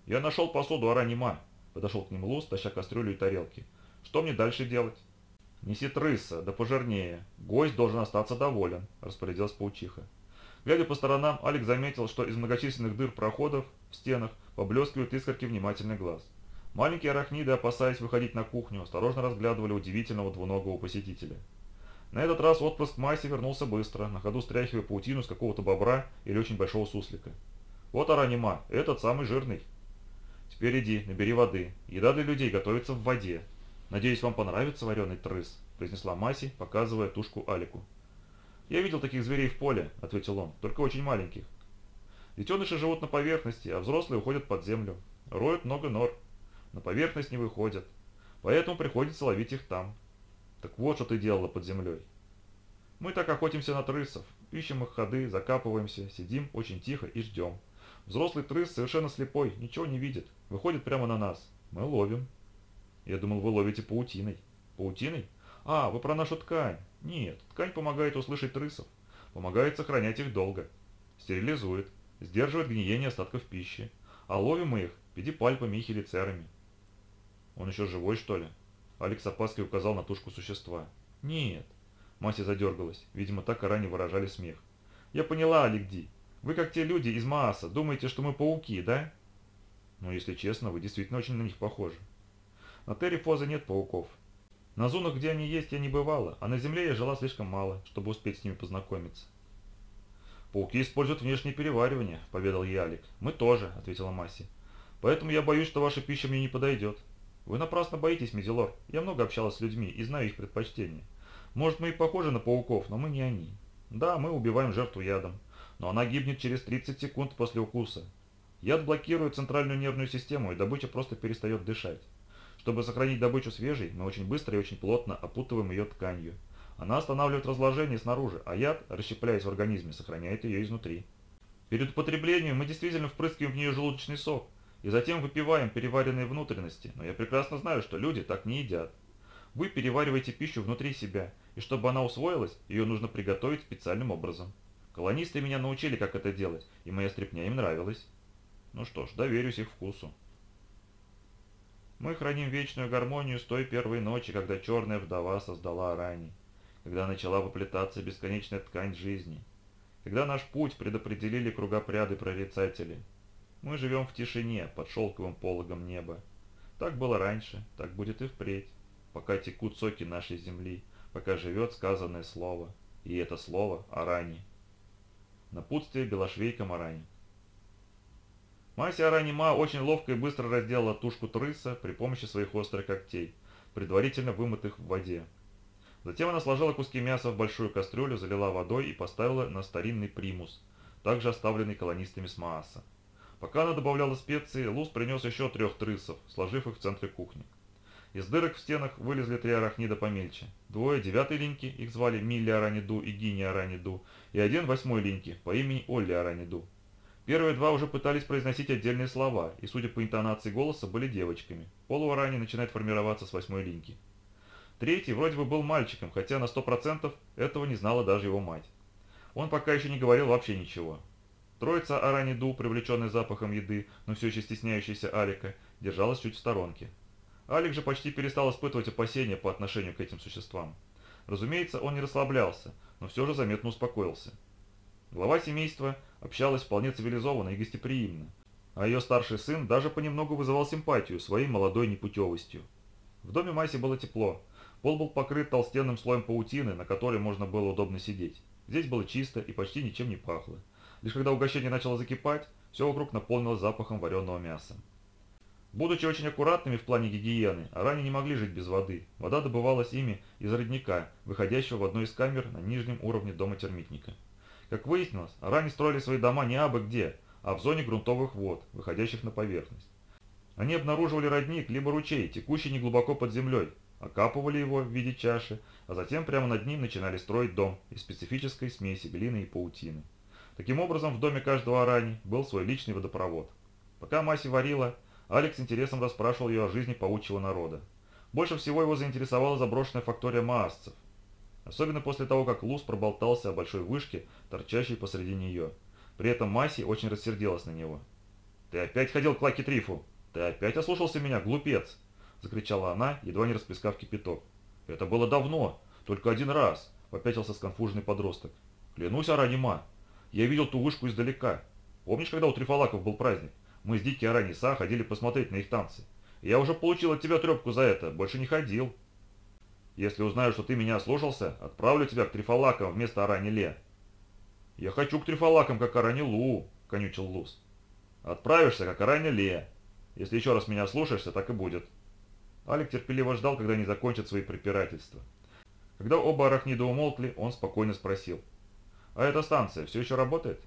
Speaker 1: «Я нашел посуду Аранима», Подошел к ним Лус, таща кастрюлю и тарелки. «Что мне дальше делать?» «Неси трыса, да пожирнее. Гость должен остаться доволен», – распорядилась паучиха. Глядя по сторонам, Алик заметил, что из многочисленных дыр проходов в стенах поблескивают искорки внимательный глаз. Маленькие арахниды, опасаясь выходить на кухню, осторожно разглядывали удивительного двуногого посетителя. На этот раз отпрыск Майси вернулся быстро, на ходу стряхивая паутину с какого-то бобра или очень большого суслика. Вот Аранима, этот самый жирный. Теперь иди, набери воды. Еда для людей готовится в воде. Надеюсь, вам понравится вареный трыс, произнесла Маси, показывая тушку Алику. «Я видел таких зверей в поле», — ответил он, — «только очень маленьких. Детеныши живут на поверхности, а взрослые уходят под землю. Роют много нор. На поверхность не выходят. Поэтому приходится ловить их там. Так вот, что ты делала под землей. Мы так охотимся на трысов. Ищем их ходы, закапываемся, сидим очень тихо и ждем. Взрослый трыс совершенно слепой, ничего не видит. Выходит прямо на нас. Мы ловим. Я думал, вы ловите паутиной. Паутиной? А, вы про нашу ткань. Нет, ткань помогает услышать трысов. Помогает сохранять их долго. Стерилизует. Сдерживает гниение остатков пищи. А ловим мы их педипальпами и хелицерами. Он еще живой, что ли? Алекс опаской указал на тушку существа. Нет. Мася задергалась. Видимо, так и ранее выражали смех. Я поняла, Аликди. Вы как те люди из Мааса, думаете, что мы пауки, да? Ну, если честно, вы действительно очень на них похожи. На Терри Фоза нет пауков. На зонах, где они есть, я не бывала, а на Земле я жила слишком мало, чтобы успеть с ними познакомиться. «Пауки используют внешнее переваривание», — поведал Ялик. «Мы тоже», — ответила Масси. «Поэтому я боюсь, что ваша пища мне не подойдет. Вы напрасно боитесь, Мизелор. Я много общалась с людьми и знаю их предпочтения. Может, мы и похожи на пауков, но мы не они. Да, мы убиваем жертву ядом, но она гибнет через 30 секунд после укуса. Яд блокирует центральную нервную систему, и добыча просто перестает дышать. Чтобы сохранить добычу свежей, мы очень быстро и очень плотно опутываем ее тканью. Она останавливает разложение снаружи, а яд, расщепляясь в организме, сохраняет ее изнутри. Перед употреблением мы действительно впрыскиваем в нее желудочный сок, и затем выпиваем переваренные внутренности, но я прекрасно знаю, что люди так не едят. Вы перевариваете пищу внутри себя, и чтобы она усвоилась, ее нужно приготовить специальным образом. Колонисты меня научили, как это делать, и моя стряпня им нравилась. Ну что ж, доверюсь их вкусу. Мы храним вечную гармонию с той первой ночи, когда черная вдова создала Арани, когда начала выплетаться бесконечная ткань жизни, когда наш путь предопределили кругопряды прорицатели. Мы живем в тишине, под шелковым пологом неба. Так было раньше, так будет и впредь, пока текут соки нашей земли, пока живет сказанное слово, и это слово Арани. Напутствие Белошвейка Арани. Мася Аранима очень ловко и быстро разделала тушку трыса при помощи своих острых когтей, предварительно вымытых в воде. Затем она сложила куски мяса в большую кастрюлю, залила водой и поставила на старинный примус, также оставленный колонистами с Мааса. Пока она добавляла специи, Лус принес еще трех трысов, сложив их в центре кухни. Из дырок в стенах вылезли три арахнида помельче. Двое девятой линьки, их звали Милли Араниду и Гини Араниду, и один восьмой линьки по имени Олли Араниду. Первые два уже пытались произносить отдельные слова, и, судя по интонации голоса, были девочками. Полуарани начинает формироваться с восьмой линьки. Третий вроде бы был мальчиком, хотя на сто процентов этого не знала даже его мать. Он пока еще не говорил вообще ничего. Троица Араниду, привлеченная запахом еды, но все еще стесняющаяся Алика, держалась чуть в сторонке. Алик же почти перестал испытывать опасения по отношению к этим существам. Разумеется, он не расслаблялся, но все же заметно успокоился. Глава семейства общалась вполне цивилизованно и гостеприимно, а ее старший сын даже понемногу вызывал симпатию своей молодой непутевостью. В доме Майси было тепло, пол был покрыт толстенным слоем паутины, на которой можно было удобно сидеть. Здесь было чисто и почти ничем не пахло. Лишь когда угощение начало закипать, все вокруг наполнилось запахом вареного мяса. Будучи очень аккуратными в плане гигиены, аране не могли жить без воды. Вода добывалась ими из родника, выходящего в одной из камер на нижнем уровне дома термитника. Как выяснилось, аране строили свои дома не абы где, а в зоне грунтовых вод, выходящих на поверхность. Они обнаруживали родник, либо ручей, текущий неглубоко под землей, окапывали его в виде чаши, а затем прямо над ним начинали строить дом из специфической смеси глины и паутины. Таким образом, в доме каждого арани был свой личный водопровод. Пока Маси варила, Алекс с интересом расспрашивал ее о жизни паучьего народа. Больше всего его заинтересовала заброшенная фактория маасцев, Особенно после того, как Луз проболтался о большой вышке, торчащей посреди нее. При этом Маси очень рассердилась на него. «Ты опять ходил к Лаки Трифу? Ты опять ослушался меня, глупец!» Закричала она, едва не распискав кипяток. «Это было давно, только один раз», — попятился сконфуженный подросток. «Клянусь, Аранима, я видел ту вышку издалека. Помнишь, когда у Трифалаков был праздник? Мы с Дики Араниса ходили посмотреть на их танцы. Я уже получил от тебя трепку за это, больше не ходил». Если узнаю, что ты меня ослушался, отправлю тебя к Трифалакам вместо Араниле». «Я хочу к Трифалакам, как Аранилу», — конючил Лус. Отправишься, как Лея. Если еще раз меня слушаешься, так и будет. Алик терпеливо ждал, когда они закончат свои препирательства. Когда оба арахнида умолкли, он спокойно спросил. «А эта станция все еще работает?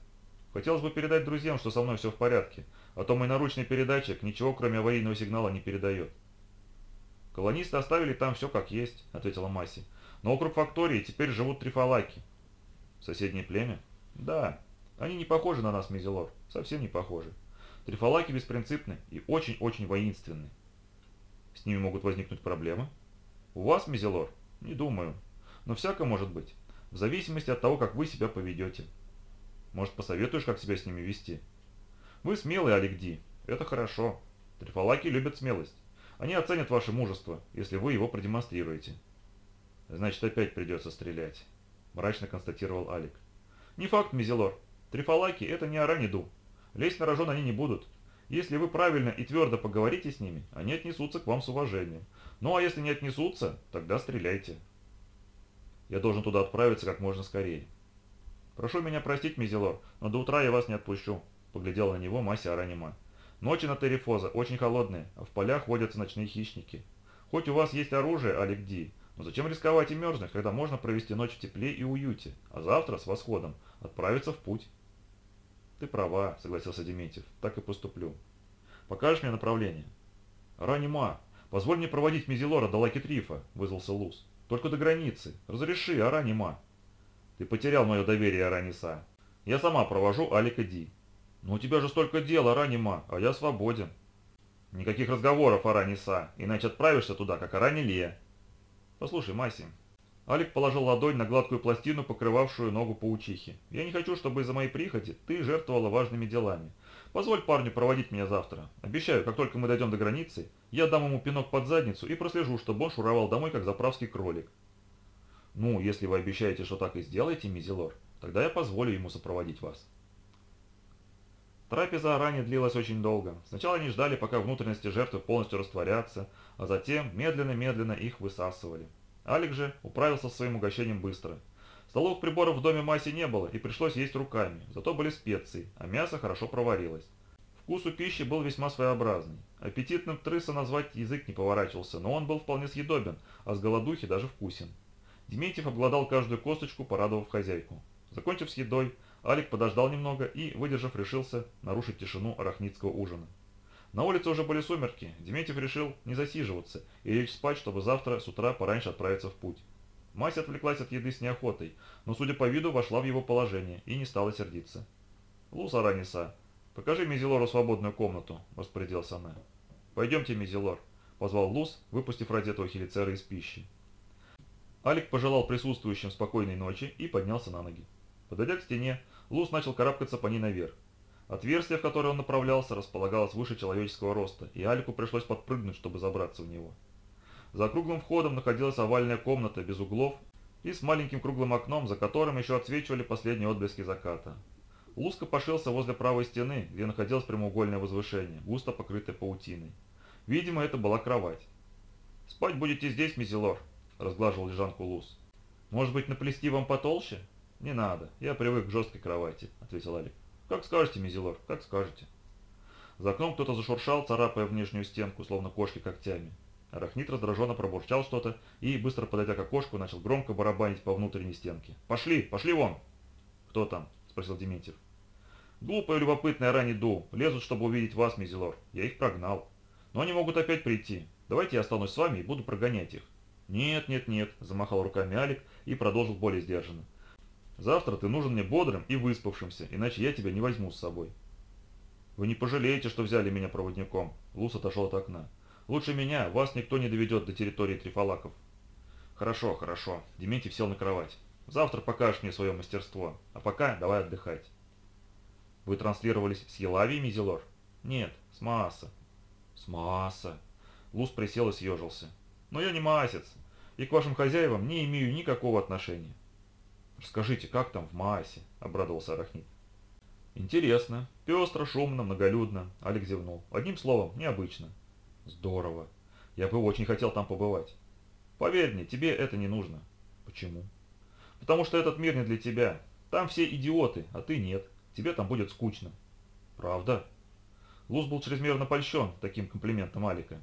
Speaker 1: Хотелось бы передать друзьям, что со мной все в порядке, а то мой наручный передатчик ничего, кроме аварийного сигнала, не передает». «Колонисты оставили там все как есть», — ответила Масси. «Но округ фактории теперь живут трифалаки». «Соседнее племя?» «Да. Они не похожи на нас, Мизелор. Совсем не похожи. Трифалаки беспринципны и очень-очень воинственны. С ними могут возникнуть проблемы? У вас, Мизелор? Не думаю. Но всякое может быть. В зависимости от того, как вы себя поведете. Может, посоветуешь, как себя с ними вести? Вы смелый, Алик Это хорошо. Трифалаки любят смелость. Они оценят ваше мужество, если вы его продемонстрируете. Значит, опять придется стрелять, мрачно констатировал Алик. Не факт, Мизелор. Трифалаки – это не Араниду. Лезть на рожон они не будут. Если вы правильно и твердо поговорите с ними, они отнесутся к вам с уважением. Ну а если не отнесутся, тогда стреляйте. Я должен туда отправиться как можно скорее. Прошу меня простить, Мизелор, но до утра я вас не отпущу, поглядел на него Мася Аранима. Ночи на Террифоза очень холодные, а в полях водятся ночные хищники. Хоть у вас есть оружие, Аликди, но зачем рисковать и мерзнуть, когда можно провести ночь в тепле и уюте, а завтра с восходом отправиться в путь? «Ты права», — согласился Дементьев. «Так и поступлю. Покажешь мне направление?» «Ранима, позволь мне проводить Мизелора до Лакитрифа», — вызвался Луз. «Только до границы. Разреши, Аранима». «Ты потерял мое доверие, Араниса. Я сама провожу Алика Ди». «Но у тебя же столько дел, Аранима, а я свободен». «Никаких разговоров, Араниса, иначе отправишься туда, как Араниле». «Послушай, Маси, Алик положил ладонь на гладкую пластину, покрывавшую ногу паучихи. «Я не хочу, чтобы из-за моей прихоти ты жертвовала важными делами. Позволь парню проводить меня завтра. Обещаю, как только мы дойдем до границы, я дам ему пинок под задницу и прослежу, чтобы он шуровал домой, как заправский кролик». «Ну, если вы обещаете, что так и сделаете, Мизелор, тогда я позволю ему сопроводить вас». Трапеза ранее длилась очень долго. Сначала они ждали, пока внутренности жертвы полностью растворятся, а затем медленно-медленно их высасывали. Алик же управился со своим угощением быстро. Столовых приборов в доме Маси не было, и пришлось есть руками, зато были специи, а мясо хорошо проварилось. Вкус у пищи был весьма своеобразный. Аппетитным трыса назвать язык не поворачивался, но он был вполне съедобен, а с голодухи даже вкусен. Дементьев обглодал каждую косточку, порадовав хозяйку. Закончив с едой, Алик подождал немного и, выдержав, решился нарушить тишину арахнитского ужина. На улице уже были сумерки, Дементьев решил не засиживаться и лечь спать, чтобы завтра с утра пораньше отправиться в путь. Мать отвлеклась от еды с неохотой, но, судя по виду, вошла в его положение и не стала сердиться. «Луса Раниса, покажи Мизелору свободную комнату», – распорядилась она. «Пойдемте, Мизелор», – позвал Лус, выпустив раздетого хелицера из пищи. Алик пожелал присутствующим спокойной ночи и поднялся на ноги. Подойдя к стене, Лус начал карабкаться по ней наверх. Отверстие, в которое он направлялся, располагалось выше человеческого роста, и Алику пришлось подпрыгнуть, чтобы забраться в него. За круглым входом находилась овальная комната без углов и с маленьким круглым окном, за которым еще отсвечивали последние отблески заката. Луска пошился возле правой стены, где находилось прямоугольное возвышение, густо покрытое паутиной. Видимо, это была кровать. «Спать будете здесь, Мизелор», – разглаживал лежанку Лус. «Может быть, наплести вам потолще?» «Не надо, я привык к жесткой кровати», – ответил Алик. «Как скажете, Мизелор, как скажете». За окном кто-то зашуршал, царапая внешнюю стенку, словно кошки когтями. Арахнит раздраженно пробурчал что-то и, быстро подойдя к окошку, начал громко барабанить по внутренней стенке. «Пошли, пошли вон!» «Кто там?» – спросил Дементьев. «Глупая любопытная Рани Ду. Лезут, чтобы увидеть вас, Мизелор. Я их прогнал. Но они могут опять прийти. Давайте я останусь с вами и буду прогонять их». «Нет, нет, нет», – замахал руками Алик и продолжил более сдержанно. Завтра ты нужен мне бодрым и выспавшимся, иначе я тебя не возьму с собой. Вы не пожалеете, что взяли меня проводником. Лус отошел от окна. Лучше меня вас никто не доведет до территории трифалаков. Хорошо, хорошо. Дементьев сел на кровать. Завтра покажешь мне свое мастерство. А пока давай отдыхать. Вы транслировались с Елавией, Мизелор? Нет, с Мааса. С Мааса. Лус присел и съежился. Но я не маасец. И к вашим хозяевам не имею никакого отношения. «Расскажите, как там в Маасе?» – обрадовался Арахнит. «Интересно. Пестро, шумно, многолюдно», – Алекс зевнул. «Одним словом, необычно». «Здорово. Я бы очень хотел там побывать». «Поверь мне, тебе это не нужно». «Почему?» «Потому что этот мир не для тебя. Там все идиоты, а ты нет. Тебе там будет скучно». «Правда?» Лус был чрезмерно польщен таким комплиментом Алика.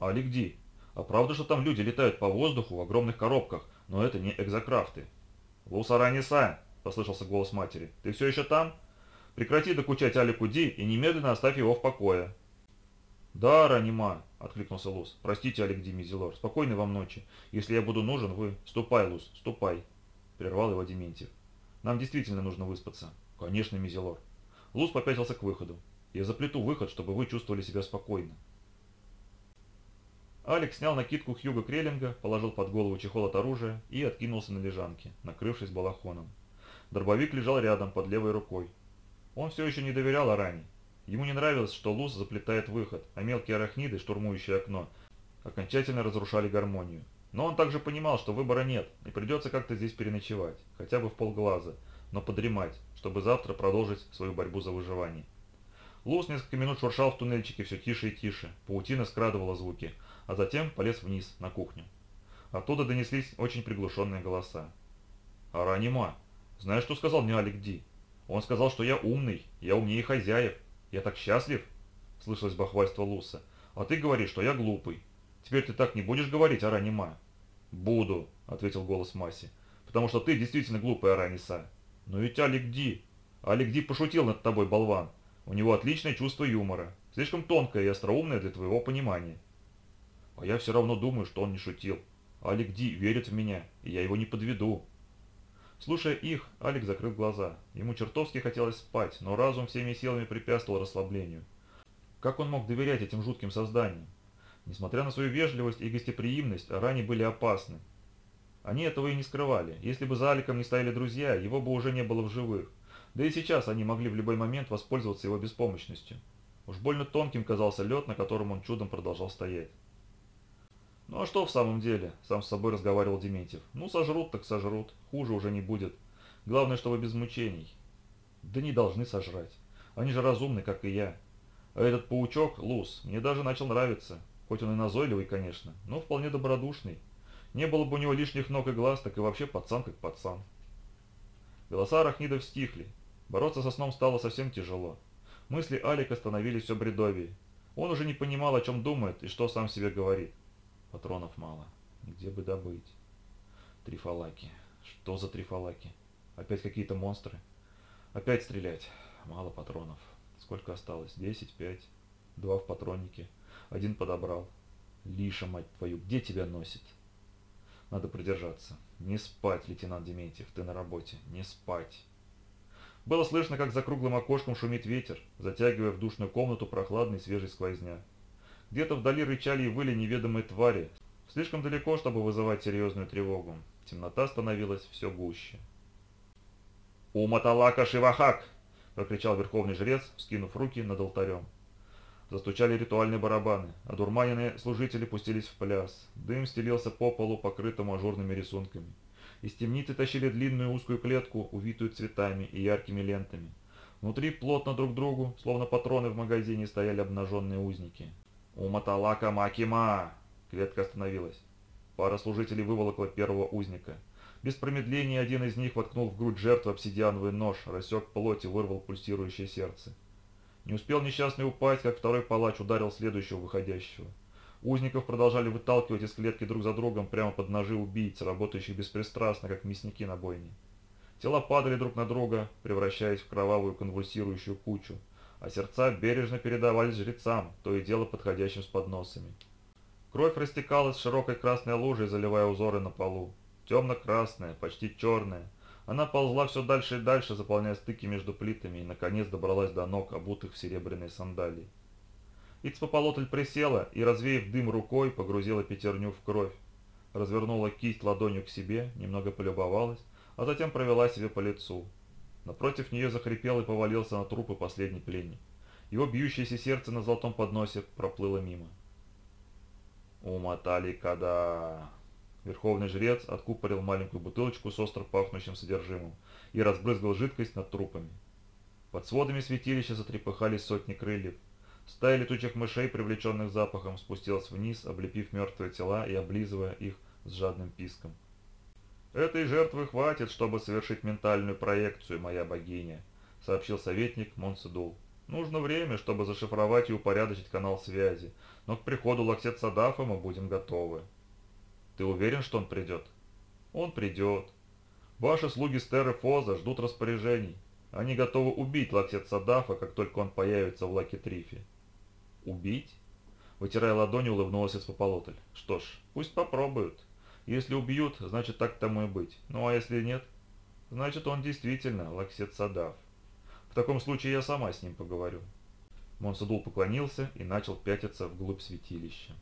Speaker 1: «Алик Ди, а правда, что там люди летают по воздуху в огромных коробках, но это не экзокрафты?» «Лус Араниса!» – послышался голос матери. «Ты все еще там? Прекрати докучать Алику Ди и немедленно оставь его в покое». «Да, Ранима», — откликнулся Лус. «Простите, Алик Ди Мизелор, спокойной вам ночи. Если я буду нужен, вы... Ступай, Лус, ступай», — прервал его Дементьев. «Нам действительно нужно выспаться». «Конечно, Мизелор». Лус попятился к выходу. «Я заплету выход, чтобы вы чувствовали себя спокойно». Алекс снял накидку Хьюга Креллинга, положил под голову чехол от оружия и откинулся на лежанке, накрывшись балахоном. Дробовик лежал рядом, под левой рукой. Он все еще не доверял Аране. Ему не нравилось, что Лус заплетает выход, а мелкие арахниды, штурмующие окно, окончательно разрушали гармонию. Но он также понимал, что выбора нет, и придется как-то здесь переночевать, хотя бы в полглаза, но подремать, чтобы завтра продолжить свою борьбу за выживание. Лус несколько минут шуршал в туннельчике все тише и тише, паутина скрадывала звуки, а затем полез вниз, на кухню. Оттуда донеслись очень приглушенные голоса. «Аранима, знаешь, что сказал мне Алик Ди? Он сказал, что я умный, я умнее хозяев. Я так счастлив!» Слышалось бахвальство Луса. «А ты говоришь, что я глупый. Теперь ты так не будешь говорить, Аранима?» «Буду», — ответил голос Маси. «Потому что ты действительно глупый, Араниса. Но ведь Алик Ди... Алик Ди пошутил над тобой, болван. У него отличное чувство юмора. Слишком тонкое и остроумное для твоего понимания». «А я все равно думаю, что он не шутил. Алик Ди верит в меня, и я его не подведу», Слушая их, Алекс закрыл глаза. Ему чертовски хотелось спать, но разум всеми силами препятствовал расслаблению. Как он мог доверять этим жутким созданиям? Несмотря на свою вежливость и гостеприимность, Арани были опасны. Они этого и не скрывали. Если бы за Аликом не стояли друзья, его бы уже не было в живых. Да и сейчас они могли в любой момент воспользоваться его беспомощностью. Уж больно тонким казался лед, на котором он чудом продолжал стоять. «Ну а что в самом деле?» – сам с собой разговаривал Дементьев. «Ну сожрут так сожрут, хуже уже не будет. Главное, чтобы без мучений». «Да не должны сожрать. Они же разумны, как и я. А этот паучок, Лус, мне даже начал нравиться. Хоть он и назойливый, конечно, но вполне добродушный. Не было бы у него лишних ног и глаз, так и вообще пацан как пацан». Голоса арахнидов стихли. Бороться со сном стало совсем тяжело. Мысли Алика становились все бредовее. Он уже не понимал, о чем думает и что сам себе говорит. Патронов мало. Где бы добыть? Трифалаки. Что за трифалаки? Опять какие-то монстры? Опять стрелять. Мало патронов. Сколько осталось? Десять, пять. Два в патроннике. Один подобрал. Лиша, мать твою, где тебя носит? Надо продержаться. Не спать, лейтенант Дементьев, ты на работе. Не спать. Было слышно, как за круглым окошком шумит ветер, затягивая в душную комнату прохладный свежий сквозняк. Где-то вдали рычали и выли неведомые твари, слишком далеко, чтобы вызывать серьезную тревогу. Темнота становилась все гуще. «Уматалака Шивахак!» – прокричал верховный жрец, вскинув руки над алтарем. Застучали ритуальные барабаны, а дурманенные служители пустились в пляс. Дым стелился по полу, покрытому ажурными рисунками. Из темницы тащили длинную узкую клетку, увитую цветами и яркими лентами. Внутри плотно друг к другу, словно патроны в магазине, стояли обнаженные узники. «Уматалака Макима!» Клетка остановилась. Пара служителей выволокла первого узника. Без промедления один из них воткнул в грудь жертвы обсидиановый нож, рассек плоть и вырвал пульсирующее сердце. Не успел несчастный упасть, как второй палач ударил следующего выходящего. Узников продолжали выталкивать из клетки друг за другом прямо под ножи убийц, работающих беспристрастно, как мясники на бойне. Тела падали друг на друга, превращаясь в кровавую конвульсирующую кучу, а сердца бережно передавались жрецам, то и дело подходящим с подносами. Кровь растекалась широкой красной лужей, заливая узоры на полу. Темно-красная, почти черная. Она ползла все дальше и дальше, заполняя стыки между плитами, и, наконец, добралась до ног, обутых в серебряные сандалии. Ицпополотль присела и, развеяв дым рукой, погрузила пятерню в кровь. Развернула кисть ладонью к себе, немного полюбовалась, а затем провела себе по лицу. Напротив нее захрипел и повалился на трупы последний пленник. Его бьющееся сердце на золотом подносе проплыло мимо. «Умотали когда...» Верховный жрец откупорил маленькую бутылочку с остро пахнущим содержимым и разбрызгал жидкость над трупами. Под сводами святилища затрепыхались сотни крыльев. Стая летучих мышей, привлеченных запахом, спустилась вниз, облепив мертвые тела и облизывая их с жадным писком. «Этой жертвы хватит, чтобы совершить ментальную проекцию, моя богиня», — сообщил советник Монседул. Нужно время, чтобы зашифровать и упорядочить канал связи, но к приходу Лаксет Садафа мы будем готовы. Ты уверен, что он придет? Он придет. Ваши слуги Стеры Фоза ждут распоряжений. Они готовы убить Лаксет Садафа, как только он появится в Лаки-Трифе. Убить? Вытирая ладони, улыбнулась Испополотль. Что ж, пусть попробуют. Если убьют, значит так тому и быть. Ну а если нет, значит он действительно Лаксет Садаф. В таком случае я сама с ним поговорю. Монсадул поклонился и начал пятиться вглубь святилища.